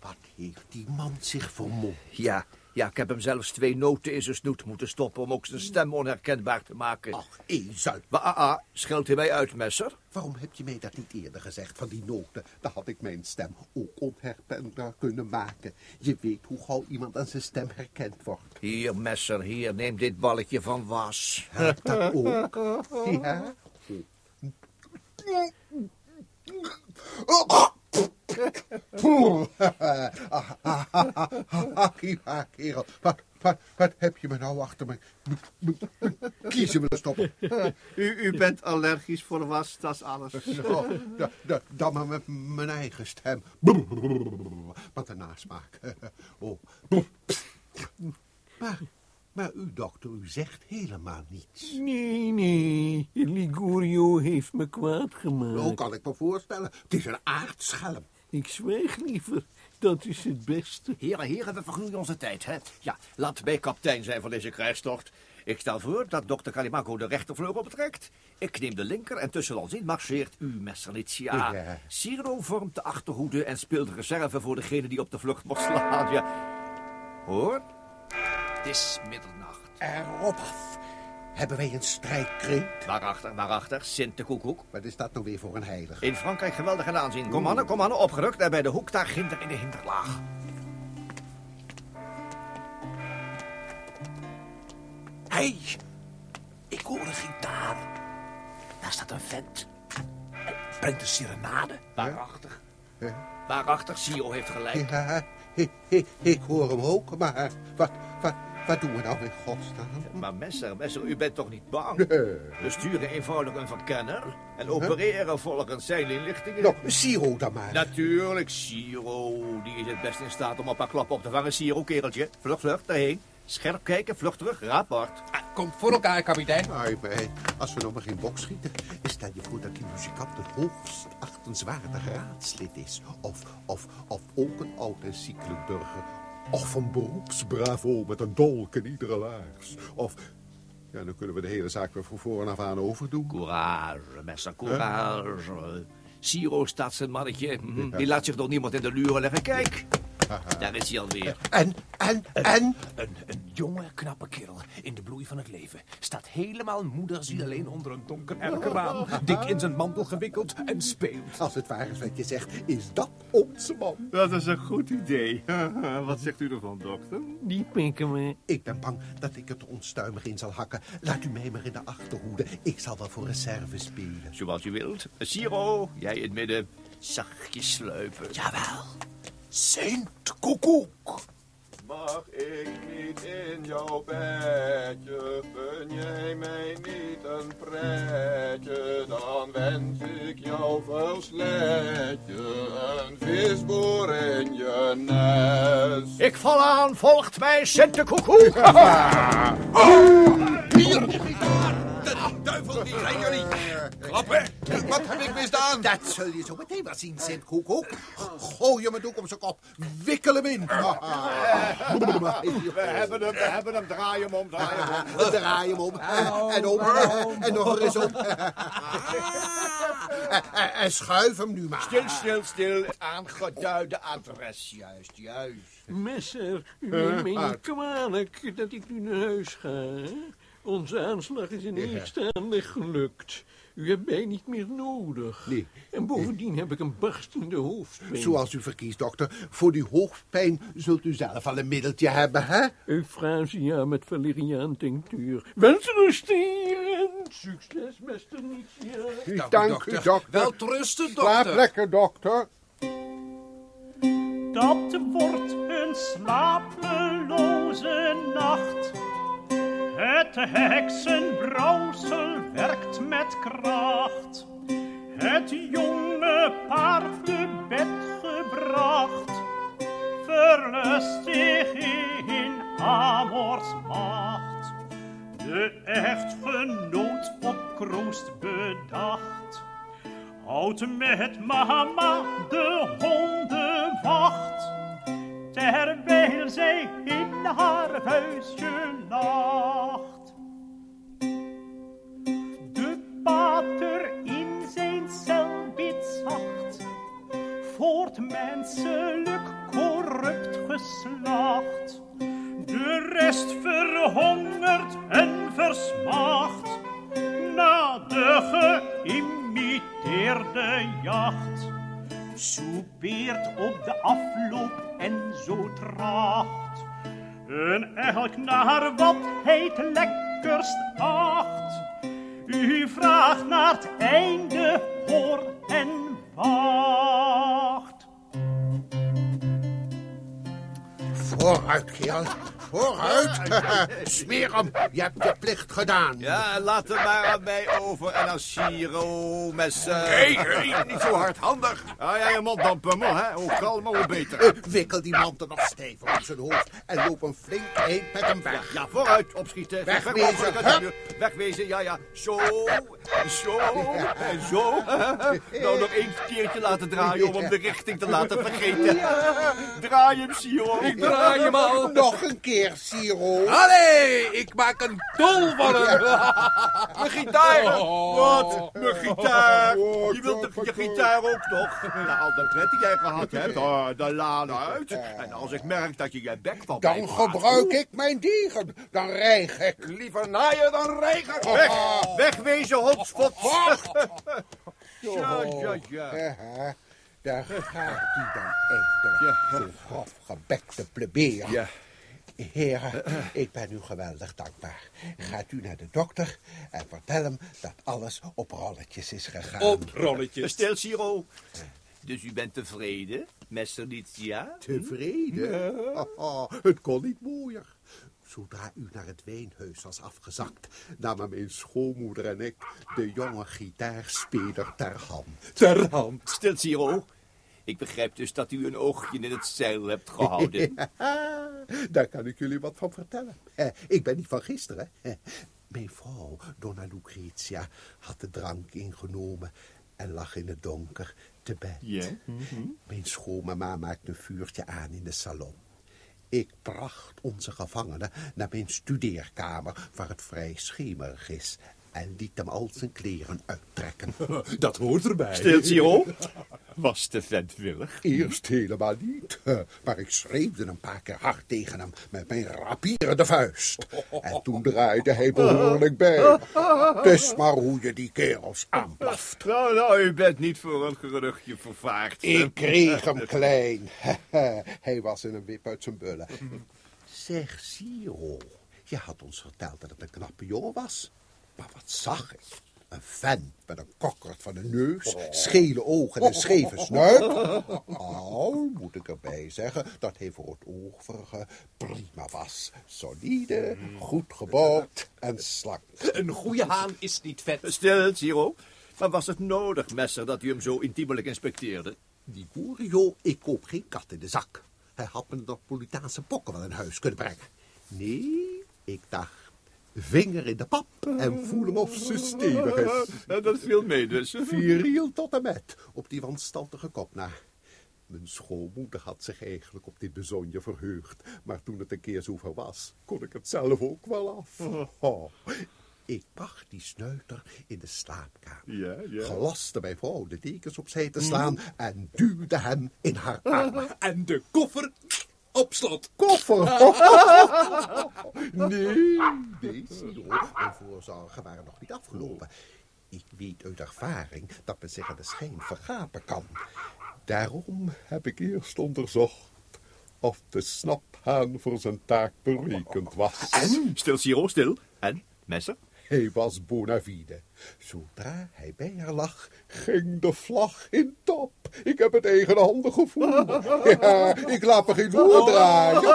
Speaker 5: Wat heeft die man zich vermomd?
Speaker 16: Ja, ja, ik heb hem zelfs twee noten in zijn snoet moeten stoppen... om ook zijn stem onherkenbaar te maken.
Speaker 5: Ach, Ezuip.
Speaker 16: Maar ah, ah, scheldt hij mij uit, Messer?
Speaker 5: Waarom heb je mij dat niet eerder gezegd van die noten? Dan had ik mijn stem ook onherkenbaar kunnen maken. Je weet hoe gauw iemand aan zijn stem herkend wordt.
Speaker 16: Hier, Messer, hier, neem dit balletje van was.
Speaker 5: Heb dat ook? Ja? *laughs* *laughs* Akiva, kerel. Wat, wat, wat heb je me nou achter me kiezen willen stoppen?
Speaker 17: U, u bent allergisch voor was, dat is alles.
Speaker 5: Oh, da, da, dan maar met mijn eigen stem. Wat een nasmaak. *laughs* Oh. Maar, maar u, dokter, u zegt helemaal niets.
Speaker 13: Nee, nee. Ligurio heeft me kwaad gemaakt.
Speaker 5: Zo kan ik me voorstellen. Het is een aardschelm.
Speaker 13: Ik zwijg liever. Dat is het beste.
Speaker 7: Heren, heren, we vergroeien onze tijd, hè? Ja, laat mij kapitein zijn van deze krijgstocht. Ik stel voor dat dokter Kalimakko de rechtervleugel betrekt. Ik neem de linker en tussen ons in marcheert u, Messernitia.
Speaker 5: Ja.
Speaker 7: Ciro vormt de achterhoede en speelt reserve voor degene die op de vlucht mocht slaan. Ja. Hoor, het is middernacht.
Speaker 5: Erop af. Hebben wij een strijdkreet?
Speaker 7: Waarachter, waarachter, Sint de Koekoek.
Speaker 5: Wat is dat nou weer voor een heilige?
Speaker 7: In Frankrijk geweldig in aanzien. Kom mannen, kom mannen, opgerukt en bij de hoek daar ginder in de hinderlaag. Hé, hey, ik hoor een gitaar. Daar staat een vent. Hij brengt een serenade. Waarachter. Waarachter, Sio heeft gelijk.
Speaker 5: Ja, ik, ik, ik hoor hem ook, maar wat, wat, wat doen we nou in godsnaam?
Speaker 7: Maar Messer, Messer, u bent toch niet bang?
Speaker 5: Nee.
Speaker 7: We sturen eenvoudig een verkenner en opereren volgens zijn inlichtingen.
Speaker 5: Nou, Siro dan maar.
Speaker 7: Natuurlijk, Siro. Die is het best in staat om op haar klap op te vangen. Siro, kereltje. Vlug, vlug, daarheen. Scherp kijken, vlug terug, rapport.
Speaker 18: Komt voor elkaar, kapitein.
Speaker 5: Ai, mij, als we nog maar geen bok schieten, stel je voor dat die muzikant een hoogst achtenswaardig raadslid is. Of, of, of ook een oud en ziekelijk burger. Of een beroepsbravo met een dolk in iedere laars. Of, ja, dan kunnen we de hele zaak weer van voren af aan overdoen.
Speaker 7: Courage, messer, courage. Siro staat zijn mannetje. Hm, Die laat zich door niemand in de luren leggen. Kijk, *laughs* daar is hij alweer.
Speaker 5: En, en, en?
Speaker 2: Een, een jonge, knappe kerel in de bloei van het leven. Staat helemaal moederziel alleen onder een donker erkenraam. Dik in zijn mantel gewikkeld en speelt.
Speaker 5: Als het waar is wat je zegt, is dat onze man.
Speaker 19: Dat is een goed idee. *laughs* Wat zegt u ervan, dokter?
Speaker 13: Die pikken me.
Speaker 5: Ik ben bang dat ik het onstuimig in zal hakken. Laat u mij maar in de achterhoede. Ik zal wel voor reserve spelen.
Speaker 7: Zoals u wilt. Siro, jij in het midden. Zachtjes sluipen.
Speaker 3: Jawel. Sint Koekoek.
Speaker 20: Mag ik niet in jouw bedje, gun jij mij niet een pretje, dan wens ik jou versletje, een visboer in je nest.
Speaker 7: Ik val aan, volgt mij, Sint Koekoek. *laughs*
Speaker 3: Hier, die gitaar. De duivel, wie zijn jullie? Klappen. Wat heb ik misdaan?
Speaker 5: Dat zul je zo meteen wel zien, Sint Koekoek. Gooi hem een doek om zijn kop. Wikkel hem in.
Speaker 19: We hebben hem, we hebben hem. Draai hem om, draai hem om.
Speaker 5: Draai hem om. En om. En nog eens om. En schuif hem nu maar.
Speaker 7: Stil, stil, stil. Aangeduide adres, juist, juist.
Speaker 13: Messer, u neemt niet kwalijk dat ik nu naar huis ga. Onze aanslag is in eerste aanleg gelukt. U hebt mij niet meer nodig.
Speaker 5: Nee.
Speaker 13: En bovendien heb ik een barstende hoofdpijn.
Speaker 5: Zoals u verkiest, dokter. Voor die hoofdpijn zult u zelf al een middeltje hebben, hè?
Speaker 13: Euphrasia met valeriaan tinctuur. Welterusten Succes, meester Nietzsche.
Speaker 5: Dank u, dokter.
Speaker 3: Welterusten,
Speaker 5: Slaap
Speaker 3: dokter.
Speaker 5: lekker, dokter.
Speaker 10: Dat wordt een slapeloze nacht. Het heksenbrouwsel werkt met kracht. Het jonge paard te bed gebracht. Verlustig in Amors macht. De echtgenoot op kroost bedacht. Houdt met mama de honden Terwijl zij in haar huisje lacht. De pater in zijn cel bidt zacht. Voort menselijk corrupt geslacht. De rest verhongert en versmacht. Na de geïmiteerde jacht soupeert op de afloop en zo tracht. En elk naar wat hij lekkerst acht. U vraagt naar het einde, hoor en wacht.
Speaker 5: Vooruit, kerel. Vooruit. *laughs* Smeer hem. Je hebt je plicht gedaan.
Speaker 7: Ja, laat hem maar aan mij over en aan Siro, messen.
Speaker 3: Nee, nee, niet zo hardhandig.
Speaker 7: Ah, ja, je mond dan pummel, hè? Hoe kalmer, hoe beter.
Speaker 5: Eh, Wikkel die man er nog stevig op zijn hoofd en loop een flink eind met hem weg.
Speaker 7: Ja, vooruit, opschieten.
Speaker 5: Wegwezen,
Speaker 7: Wegwezen, ja, ja. Zo, zo, *laughs* en zo. *laughs* Nou, nog één keertje laten draaien om hem de richting te laten vergeten. Draai hem, Siro.
Speaker 18: Ik draai hem al.
Speaker 5: Nog een keer, Siro.
Speaker 3: Allee, ik maak een dol van hem.
Speaker 7: Mijn gitaar! Wat? Mijn gitaar! Je wilt de- je gitaar ook nog? Na al de pret die jij gehad hebt, oh, dan laat uit. En als ik merk dat je je bek van
Speaker 5: Dan gebruik ik mijn degen. Dan rijg ik.
Speaker 3: Liever naaien dan rijgen.
Speaker 7: Weg! Wegwezen, hotspot! *laughs* Ja, ja, ja.
Speaker 5: Ja, daar gaat hij dan eindelijk. Zo'n grof gebekte plebeer.
Speaker 7: Ja.
Speaker 5: Heren, ik ben u geweldig dankbaar. Gaat u naar de dokter en vertel hem dat alles op rolletjes is gegaan.
Speaker 3: Op rolletjes.
Speaker 7: Stil, Siro. Dus u bent tevreden, meester Nietzsche?
Speaker 5: Tevreden? Oh, *laughs* oh, het kon niet mooier. Zodra u naar het wijnhuis was afgezakt, namen mijn schoonmoeder en ik de jonge gitaarspeler ter hand.
Speaker 7: Ter hand. Stil, Siro. Ik begrijp dus dat u een oogje in het zeil hebt gehouden. *laughs*
Speaker 5: Ja, Daar kan ik jullie wat van vertellen. Eh, Ik ben niet van gisteren. Mijn vrouw, Donna Lucretia, had de drank ingenomen en lag in het donker te bed.
Speaker 19: Ja? mhm.
Speaker 5: Mijn schoonmama maakte een vuurtje aan in de salon. Ik bracht onze gevangene naar mijn studeerkamer, waar het vrij schemerig is, en liet hem al zijn kleren uittrekken. *laughs*
Speaker 19: Dat hoort erbij. Stil, Siro. Was de vent willig?
Speaker 5: Eerst helemaal niet, eh, maar ik schreefde een paar keer hard tegen hem met mijn rapierende vuist. En toen draaide hij behoorlijk bij. Het is maar hoe je die kerels aanblaft. *laughs*
Speaker 19: Nou, nou, u bent niet voor een geruchtje vervaard.
Speaker 5: Ik kreeg hem klein. *laughs* Hij was in een wip uit zijn bullen. Zeg, Siro, je had ons verteld dat het een knappe jongen was. Maar wat zag ik? Een vent met een kokkerd van een neus, schele ogen en scheve *laughs* snuit. Nou, moet ik erbij zeggen dat hij voor het oogverige prima was. Solide, goed gebouwd en slank.
Speaker 2: Een goede haan is niet vet.
Speaker 19: Stil, Siro. Maar was het nodig, Messer, dat u hem zo intiemelijk inspecteerde?
Speaker 5: Die Gurio, ik koop geen kat in de zak. Hij had me de Napolitaanse pokken wel in huis kunnen brengen. Nee, ik dacht, vinger in de pap en voelen of ze stevig is.
Speaker 19: Dat viel mee dus.
Speaker 5: Viriel tot en met, op die wanstaltige kop na. Mijn schoonmoeder had zich eigenlijk op dit bezonje verheugd, maar toen het een keer zover was, kon ik het zelf ook wel af. Oh, ik bracht die snuiter in de slaapkamer,
Speaker 19: Ja, ja.
Speaker 5: gelaste mijn vrouw de dekens opzij te slaan en duwde hem in haar armen. *laughs*
Speaker 2: En de koffer op slot.
Speaker 5: Koffer! *laughs* nee, nee, Siro, mijn voorzorgen waren nog niet afgelopen. Ik weet uit ervaring dat men zich aan de schijn vergapen kan. Daarom heb ik eerst onderzocht of de snaphaan voor zijn taak berekend was.
Speaker 19: En? Stil, Siro, stil. En? Messer?
Speaker 5: Hij was bona fide. Zodra hij bij haar lag, ging de vlag in top. Ik heb het eigenhandig gevoeld. *laughs* Ja, ik laat me geen loer draaien. *laughs*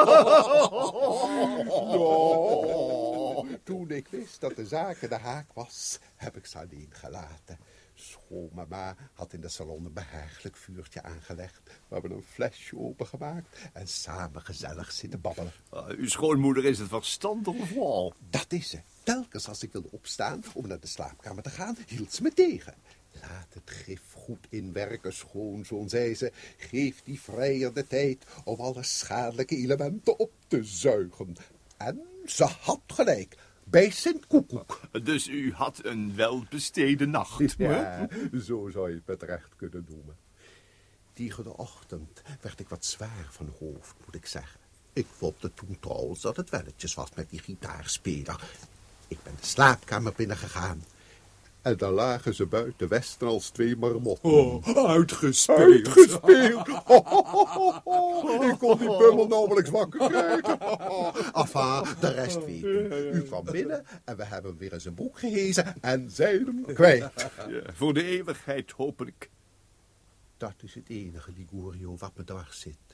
Speaker 5: Nou, toen ik wist dat de zaak de haak was, heb ik ze alleen gelaten. Schoonmama had in de salon een behagelijk vuurtje aangelegd. We hebben een flesje opengemaakt en samen gezellig zitten babbelen.
Speaker 19: Uh, uw schoonmoeder is een verstandige vrouw.
Speaker 5: Dat is ze. Telkens als ik wilde opstaan om naar de slaapkamer te gaan, hield ze me tegen. Laat het gif goed inwerken, schoonzoon, zei ze. Geef die vrijer de tijd om alle schadelijke elementen op te zuigen. En ze had gelijk. Bij Sint Koekoek.
Speaker 19: Dus u had een welbesteden nacht.
Speaker 5: Ja, zo zou je het met recht kunnen noemen. Tegen de ochtend werd ik wat zwaar van hoofd, moet ik zeggen. Ik vond toen trouwens dat het welletjes was met die gitaarspeler. Ik ben de slaapkamer binnengegaan. En daar lagen ze buiten westen als twee marmotten.
Speaker 2: Oh, uitgespeeld.
Speaker 5: Uitgespeeld. *laughs* Ik kon die bummel nauwelijks wakker krijgen. *laughs* Enfin, de rest weet u. U kwam binnen en we hebben weer in zijn broek gehezen en zijn hem kwijt.
Speaker 19: Ja, voor de eeuwigheid, hopelijk.
Speaker 5: Dat is het enige, Ligurio, wat me dwars zit.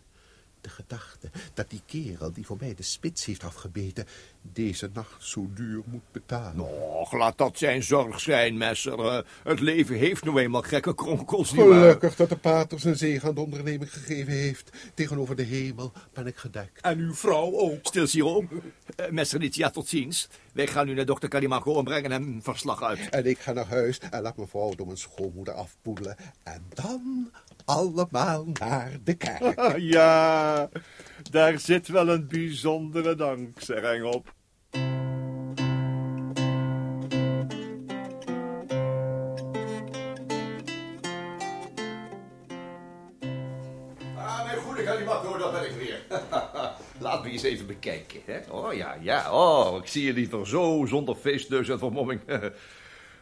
Speaker 5: De gedachte dat die kerel die voor mij de spits heeft afgebeten... deze nacht zo duur moet betalen.
Speaker 19: Och, laat dat zijn zorg zijn, Messer. Eh, het leven heeft nu eenmaal gekke kronkels?
Speaker 5: Gelukkig dat de pater zijn zegen aan de onderneming gegeven heeft. Tegenover de hemel ben ik gedekt.
Speaker 2: En uw vrouw ook.
Speaker 19: Stil, Siro. Uh, Messer Nitia, tot ziens. Wij gaan nu naar dokter Calimago en brengen hem een verslag uit.
Speaker 5: En ik ga naar huis en laat mijn vrouw door mijn schoonmoeder afpoedelen. En dan allemaal naar de kerk. *laughs*
Speaker 19: ja, daar zit wel een bijzondere dankzegging op.
Speaker 7: Ah, mijn goede daar ben ik weer. *laughs* Laat me eens even bekijken. Hè? Oh ja, ja. Oh, ik zie je liever zo, zonder feestneus en vermomming. *laughs*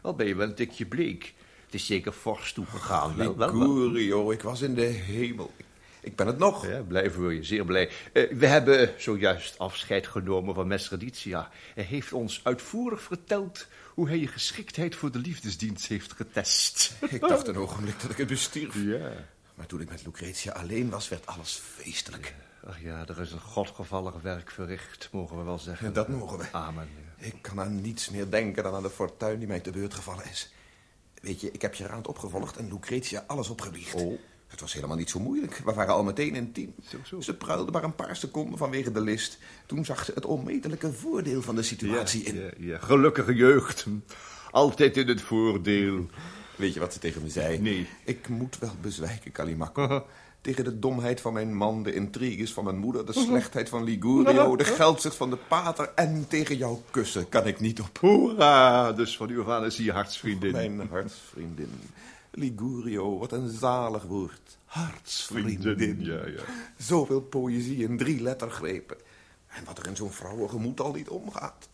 Speaker 7: Al ben je wel een tikje bleek. Het is zeker fors toegegaan. Wel, wel, wel.
Speaker 3: Ligurio, ik was in de hemel. Ik, ik ben het nog.
Speaker 7: Ja, blij voor je, zeer blij. Eh, we hebben zojuist afscheid genomen van Mesreditia. Hij heeft ons uitvoerig verteld hoe hij je geschiktheid voor de liefdesdienst heeft getest. *laughs*
Speaker 3: Ik dacht een ogenblik dat ik het bestierf.
Speaker 7: Ja.
Speaker 3: Maar toen ik met Lucretia alleen was, werd alles feestelijk.
Speaker 7: Ach ja, er is een godgevallig werk verricht, mogen we wel zeggen.
Speaker 3: Dat mogen we.
Speaker 7: Amen.
Speaker 3: Ik kan aan niets meer denken dan aan de fortuin die mij te beurt gevallen is. Weet je, ik heb je raad opgevolgd en Lucretia alles opgebiecht.
Speaker 7: Oh.
Speaker 3: Het was helemaal niet zo moeilijk. We waren al meteen intiem. Ze pruilde maar een paar seconden vanwege de list. Toen zag ze het onmetelijke voordeel van de situatie in.
Speaker 19: Ja, ja, gelukkige jeugd. Altijd in het voordeel.
Speaker 3: Weet je wat ze tegen me zei?
Speaker 19: Nee.
Speaker 3: Ik moet wel bezwijken, Calimacco. Tegen de domheid van mijn man, de intriges van mijn moeder... de slechtheid van Ligurio, de geldzucht van de pater... en tegen jouw kussen kan ik niet op.
Speaker 19: Hoera, dus van u af aan is hij hartsvriendin.
Speaker 3: Mijn hartsvriendin. Ligurio, wat een zalig woord. Hartsvriendin.
Speaker 19: Ja, ja.
Speaker 3: Zoveel poëzie in drie lettergrepen. En wat er in zo'n vrouwengemoed al niet omgaat.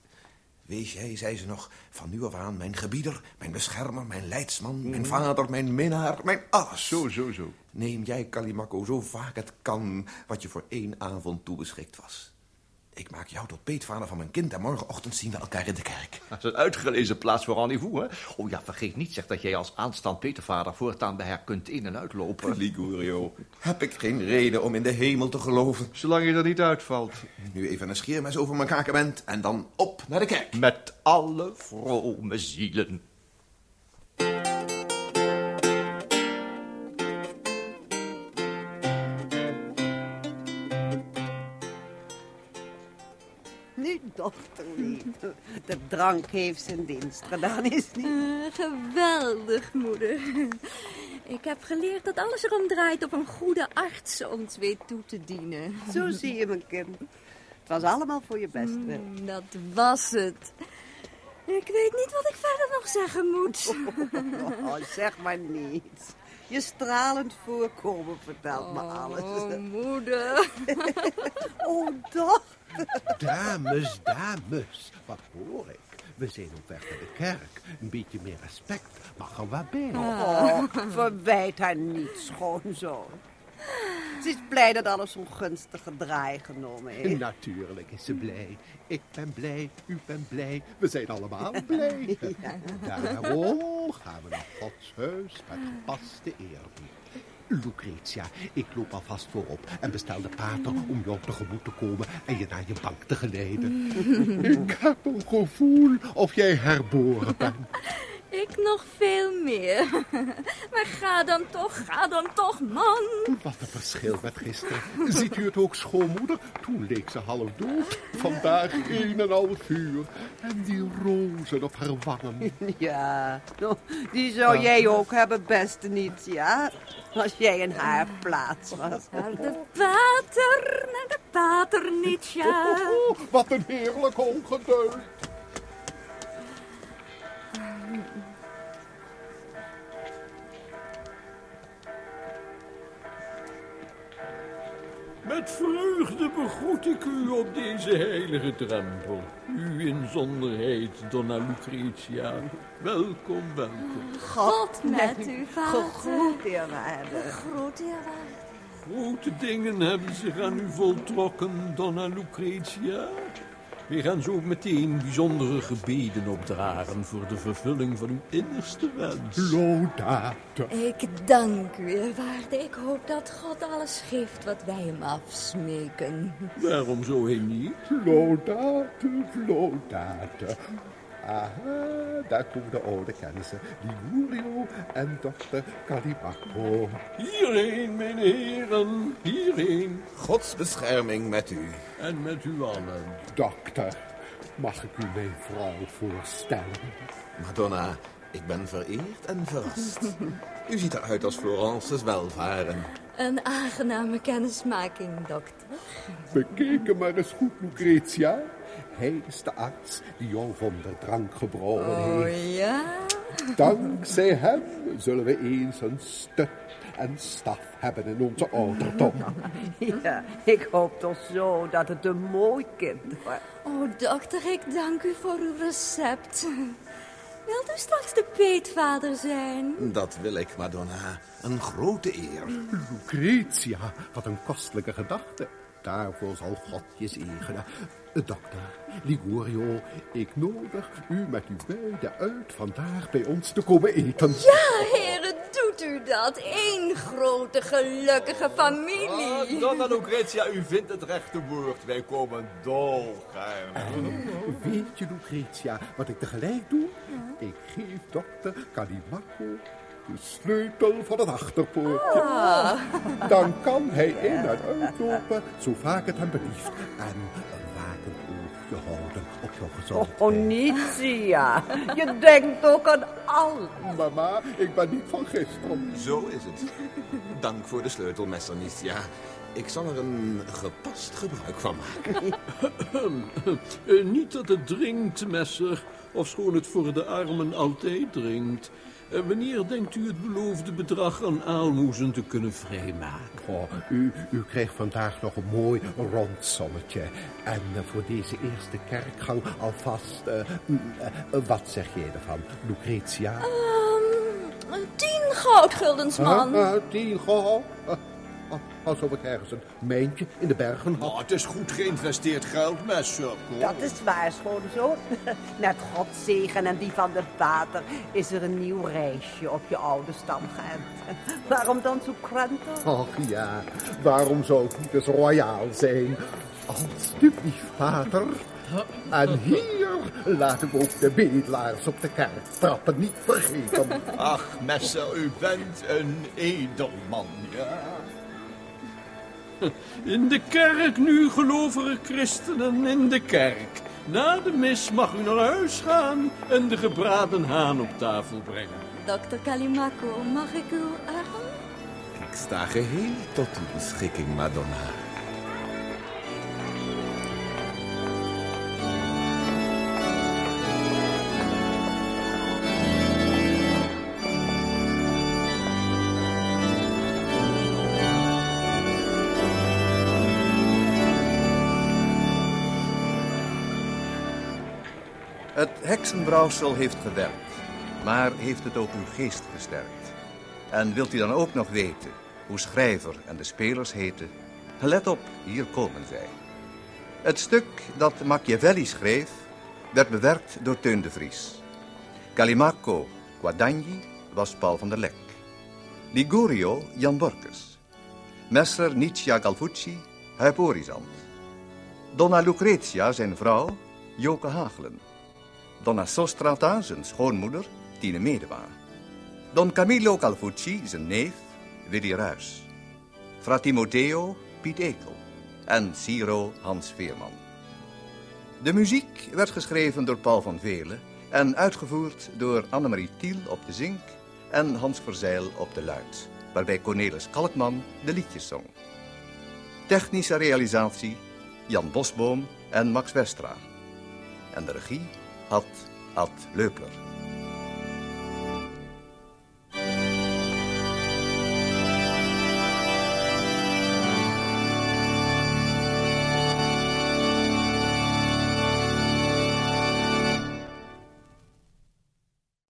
Speaker 3: Wees jij, zei ze nog, van nu af aan mijn gebieder, mijn beschermer, mijn leidsman, mijn vader, mijn minnaar, mijn alles.
Speaker 19: Zo, zo, zo.
Speaker 3: Neem jij, Calimacco, zo vaak het kan wat je voor één avond toebeschikt was. Ik maak jou tot peetvader van mijn kind en morgenochtend zien we elkaar in de kerk. *laughs*
Speaker 19: Dat is een uitgelezen plaats voor rendezvous, hè? Oh ja, vergeet niet, zeg dat jij als aanstaand petervader voortaan bij haar kunt in- en uitlopen.
Speaker 3: Ligurio, heb ik geen reden om in de hemel te geloven.
Speaker 19: Zolang je er niet uitvalt.
Speaker 3: Nu even een scheermes over mijn kakement en dan op naar de kerk.
Speaker 19: Met alle vrome zielen.
Speaker 12: Nu, dochterlief. De drank heeft zijn dienst gedaan, is niet?
Speaker 14: Eh, geweldig, moeder. Ik heb geleerd dat alles erom draait of een goede arts ons weet toe te dienen.
Speaker 12: Zo zie je, mijn kind. Het was allemaal voor je best. Wil.
Speaker 14: Mm, dat was het. Ik weet niet wat ik verder nog zeggen moet. *laughs*
Speaker 12: Oh, zeg maar niets. Je stralend voorkomen vertelt me alles.
Speaker 14: Oh, *laughs* moeder. *laughs*
Speaker 12: Oh, doch.
Speaker 5: Dames, dames, wat hoor ik? We zijn op weg naar de kerk. Een beetje meer respect mag er wel bij.
Speaker 12: Oh, verwijt haar niet, schoonzoon. Ze is blij dat alles zo'n gunstige draai genomen heeft.
Speaker 5: Natuurlijk is ze blij. Ik ben blij, u bent blij. We zijn allemaal *laughs* blij. Daarom gaan we naar Gods huis met gepaste eerbied. Lucretia, ik loop alvast voorop en bestel de pater om jou tegemoet te komen en je naar je bank te geleiden. *laughs* ik heb een gevoel of jij herboren bent.
Speaker 14: Ik nog veel meer. *laughs* Maar ga dan toch, ga dan toch, man.
Speaker 5: Wat een verschil met gisteren. Ziet u het ook, schoonmoeder? Toen leek ze half dood. Vandaag een en half uur. En die rozen op haar wangen. *laughs*
Speaker 12: Ja, nou, die zou jij ook hebben, beste niet, ja? Als jij in haar plaats was.
Speaker 14: Naar de pater, naar de pater niet, ja. *laughs*
Speaker 5: Oh, wat een heerlijk ongedeugd.
Speaker 13: Met vreugde begroet ik u op deze heilige drempel. U inzonderheid, Donna Lucretia. Welkom, welkom.
Speaker 14: God met u, vader.
Speaker 12: Gegroet, eerwaarde.
Speaker 14: Eerwaarde.
Speaker 13: Grote dingen hebben zich aan u voltrokken, Donna Lucretia. We gaan zo meteen bijzondere gebeden opdragen voor de vervulling van uw innerste wens.
Speaker 5: Laudate.
Speaker 14: Ik dank u, eerwaarde. Ik hoop dat God alles geeft wat wij hem afsmeken.
Speaker 13: Waarom zo heen niet?
Speaker 5: Laudate, laudate. Aha, daar komen de oude kennissen. Ligurio en dokter Calimacco.
Speaker 13: Hierheen, mijn heren, hierheen.
Speaker 3: Gods bescherming met u.
Speaker 13: En met u allen.
Speaker 5: Dokter, mag ik u mijn vrouw voorstellen?
Speaker 3: Madonna, ik ben vereerd en verrast. u ziet eruit als Florence's welvaren.
Speaker 14: Een aangename kennismaking, dokter.
Speaker 5: Bekeken maar eens goed, Lucretia. Hij is de arts die jou van de drank gebrouwen
Speaker 14: Oh
Speaker 5: heeft.
Speaker 14: ja?
Speaker 5: Dankzij hem zullen we eens een stut en staf hebben in onze ouderdom. *laughs*
Speaker 12: Ja, ik hoop toch zo dat het een mooi kind wordt.
Speaker 14: Oh, dokter, ik dank u voor uw recept. Wilt u straks de peetvader zijn?
Speaker 3: Dat wil ik, Madonna. Een grote eer.
Speaker 5: Lucretia, wat een kostelijke gedachte. Daarvoor zal God je zegenen. Eh, Dokter, Ligurio, ik nodig u met uw beiden uit vandaag bij ons te komen eten.
Speaker 14: Ja, heren, doet u dat. Eén grote gelukkige familie.
Speaker 19: Ah, Donna Lucretia, u vindt het rechte woord. Wij komen dolgaarn.
Speaker 5: Weet je, Lucretia, wat ik tegelijk doe? Ik geef dokter Calimacco de sleutel van het achterpoortje.
Speaker 14: Ah.
Speaker 5: Dan kan hij in en uitlopen, zo vaak het hem belieft. En een wakend oogje houden op je gezondheid.
Speaker 12: Oh, Nitia, je denkt ook aan alles.
Speaker 5: Mama, ik ben niet van gisteren.
Speaker 3: Zo is het. Dank voor de sleutel, Messer Nistia. Ik zal er een gepast gebruik van maken.
Speaker 13: Eh, niet dat het dringt, messer, ofschoon het voor de armen altijd dringt. Eh, wanneer denkt u het beloofde bedrag aan aalmoezen te kunnen vrijmaken?
Speaker 5: Oh, u, u krijgt vandaag nog een mooi rond sommetje. En eh, voor deze eerste kerkgang alvast... eh, eh, wat zeg jij ervan, Lucretia?
Speaker 14: Ehm, tien goudguldens, man.
Speaker 5: Huh? Eh, tien goud? Alsof ik ergens een mijntje in de bergen had.
Speaker 7: Oh, het is goed geïnvesteerd geld, messer.
Speaker 12: Dat is waar, schoonzoon. Net *laughs* Gods zegen en die van de pater is er een nieuw reisje op je oude stam geënt. *laughs* Waarom dan zo krentig?
Speaker 5: Och ja, waarom zou het niet eens royaal zijn? Alsjeblieft, vader. En hier laten we ook de bedelaars op de kerktrappen niet vergeten.
Speaker 7: Ach, messer, u bent een edelman, ja. *laughs*
Speaker 13: In de kerk nu, gelovige christenen, in de kerk. Na de mis mag u naar huis gaan en de gebraden haan op tafel brengen.
Speaker 14: Dokter Calimaco, mag ik uw arm?
Speaker 3: Ik sta geheel tot uw beschikking, Madonna.
Speaker 1: Het heksenbrouwsel heeft gewerkt, maar heeft het ook uw geest gesterkt. En wilt u dan ook nog weten hoe schrijver en de spelers heten? Let op, hier komen zij. Het stuk dat Machiavelli schreef, werd bewerkt door Teun de Vries. Calimaco Guadagni was Paul van der Lek. Ligurio Jan Borkes. Messer Nietzsche Galvucci Huip Orizant. Donna Lucretia, zijn vrouw, Joke Hagelen. Donna Sostrata, zijn schoonmoeder, Tine Medewa. Don Camillo Calvucci, zijn neef, Willy Ruys. Fra Timoteo, Piet Ekel. En Ciro Hans Veerman. De muziek werd geschreven door Paul van Velen en uitgevoerd door Annemarie Tiel op de zink en Hans Verzeil op de luid, waarbij Cornelis Kalkman de liedjes zong. Technische realisatie Jan Bosboom en Max Westra. En de regie att at løper.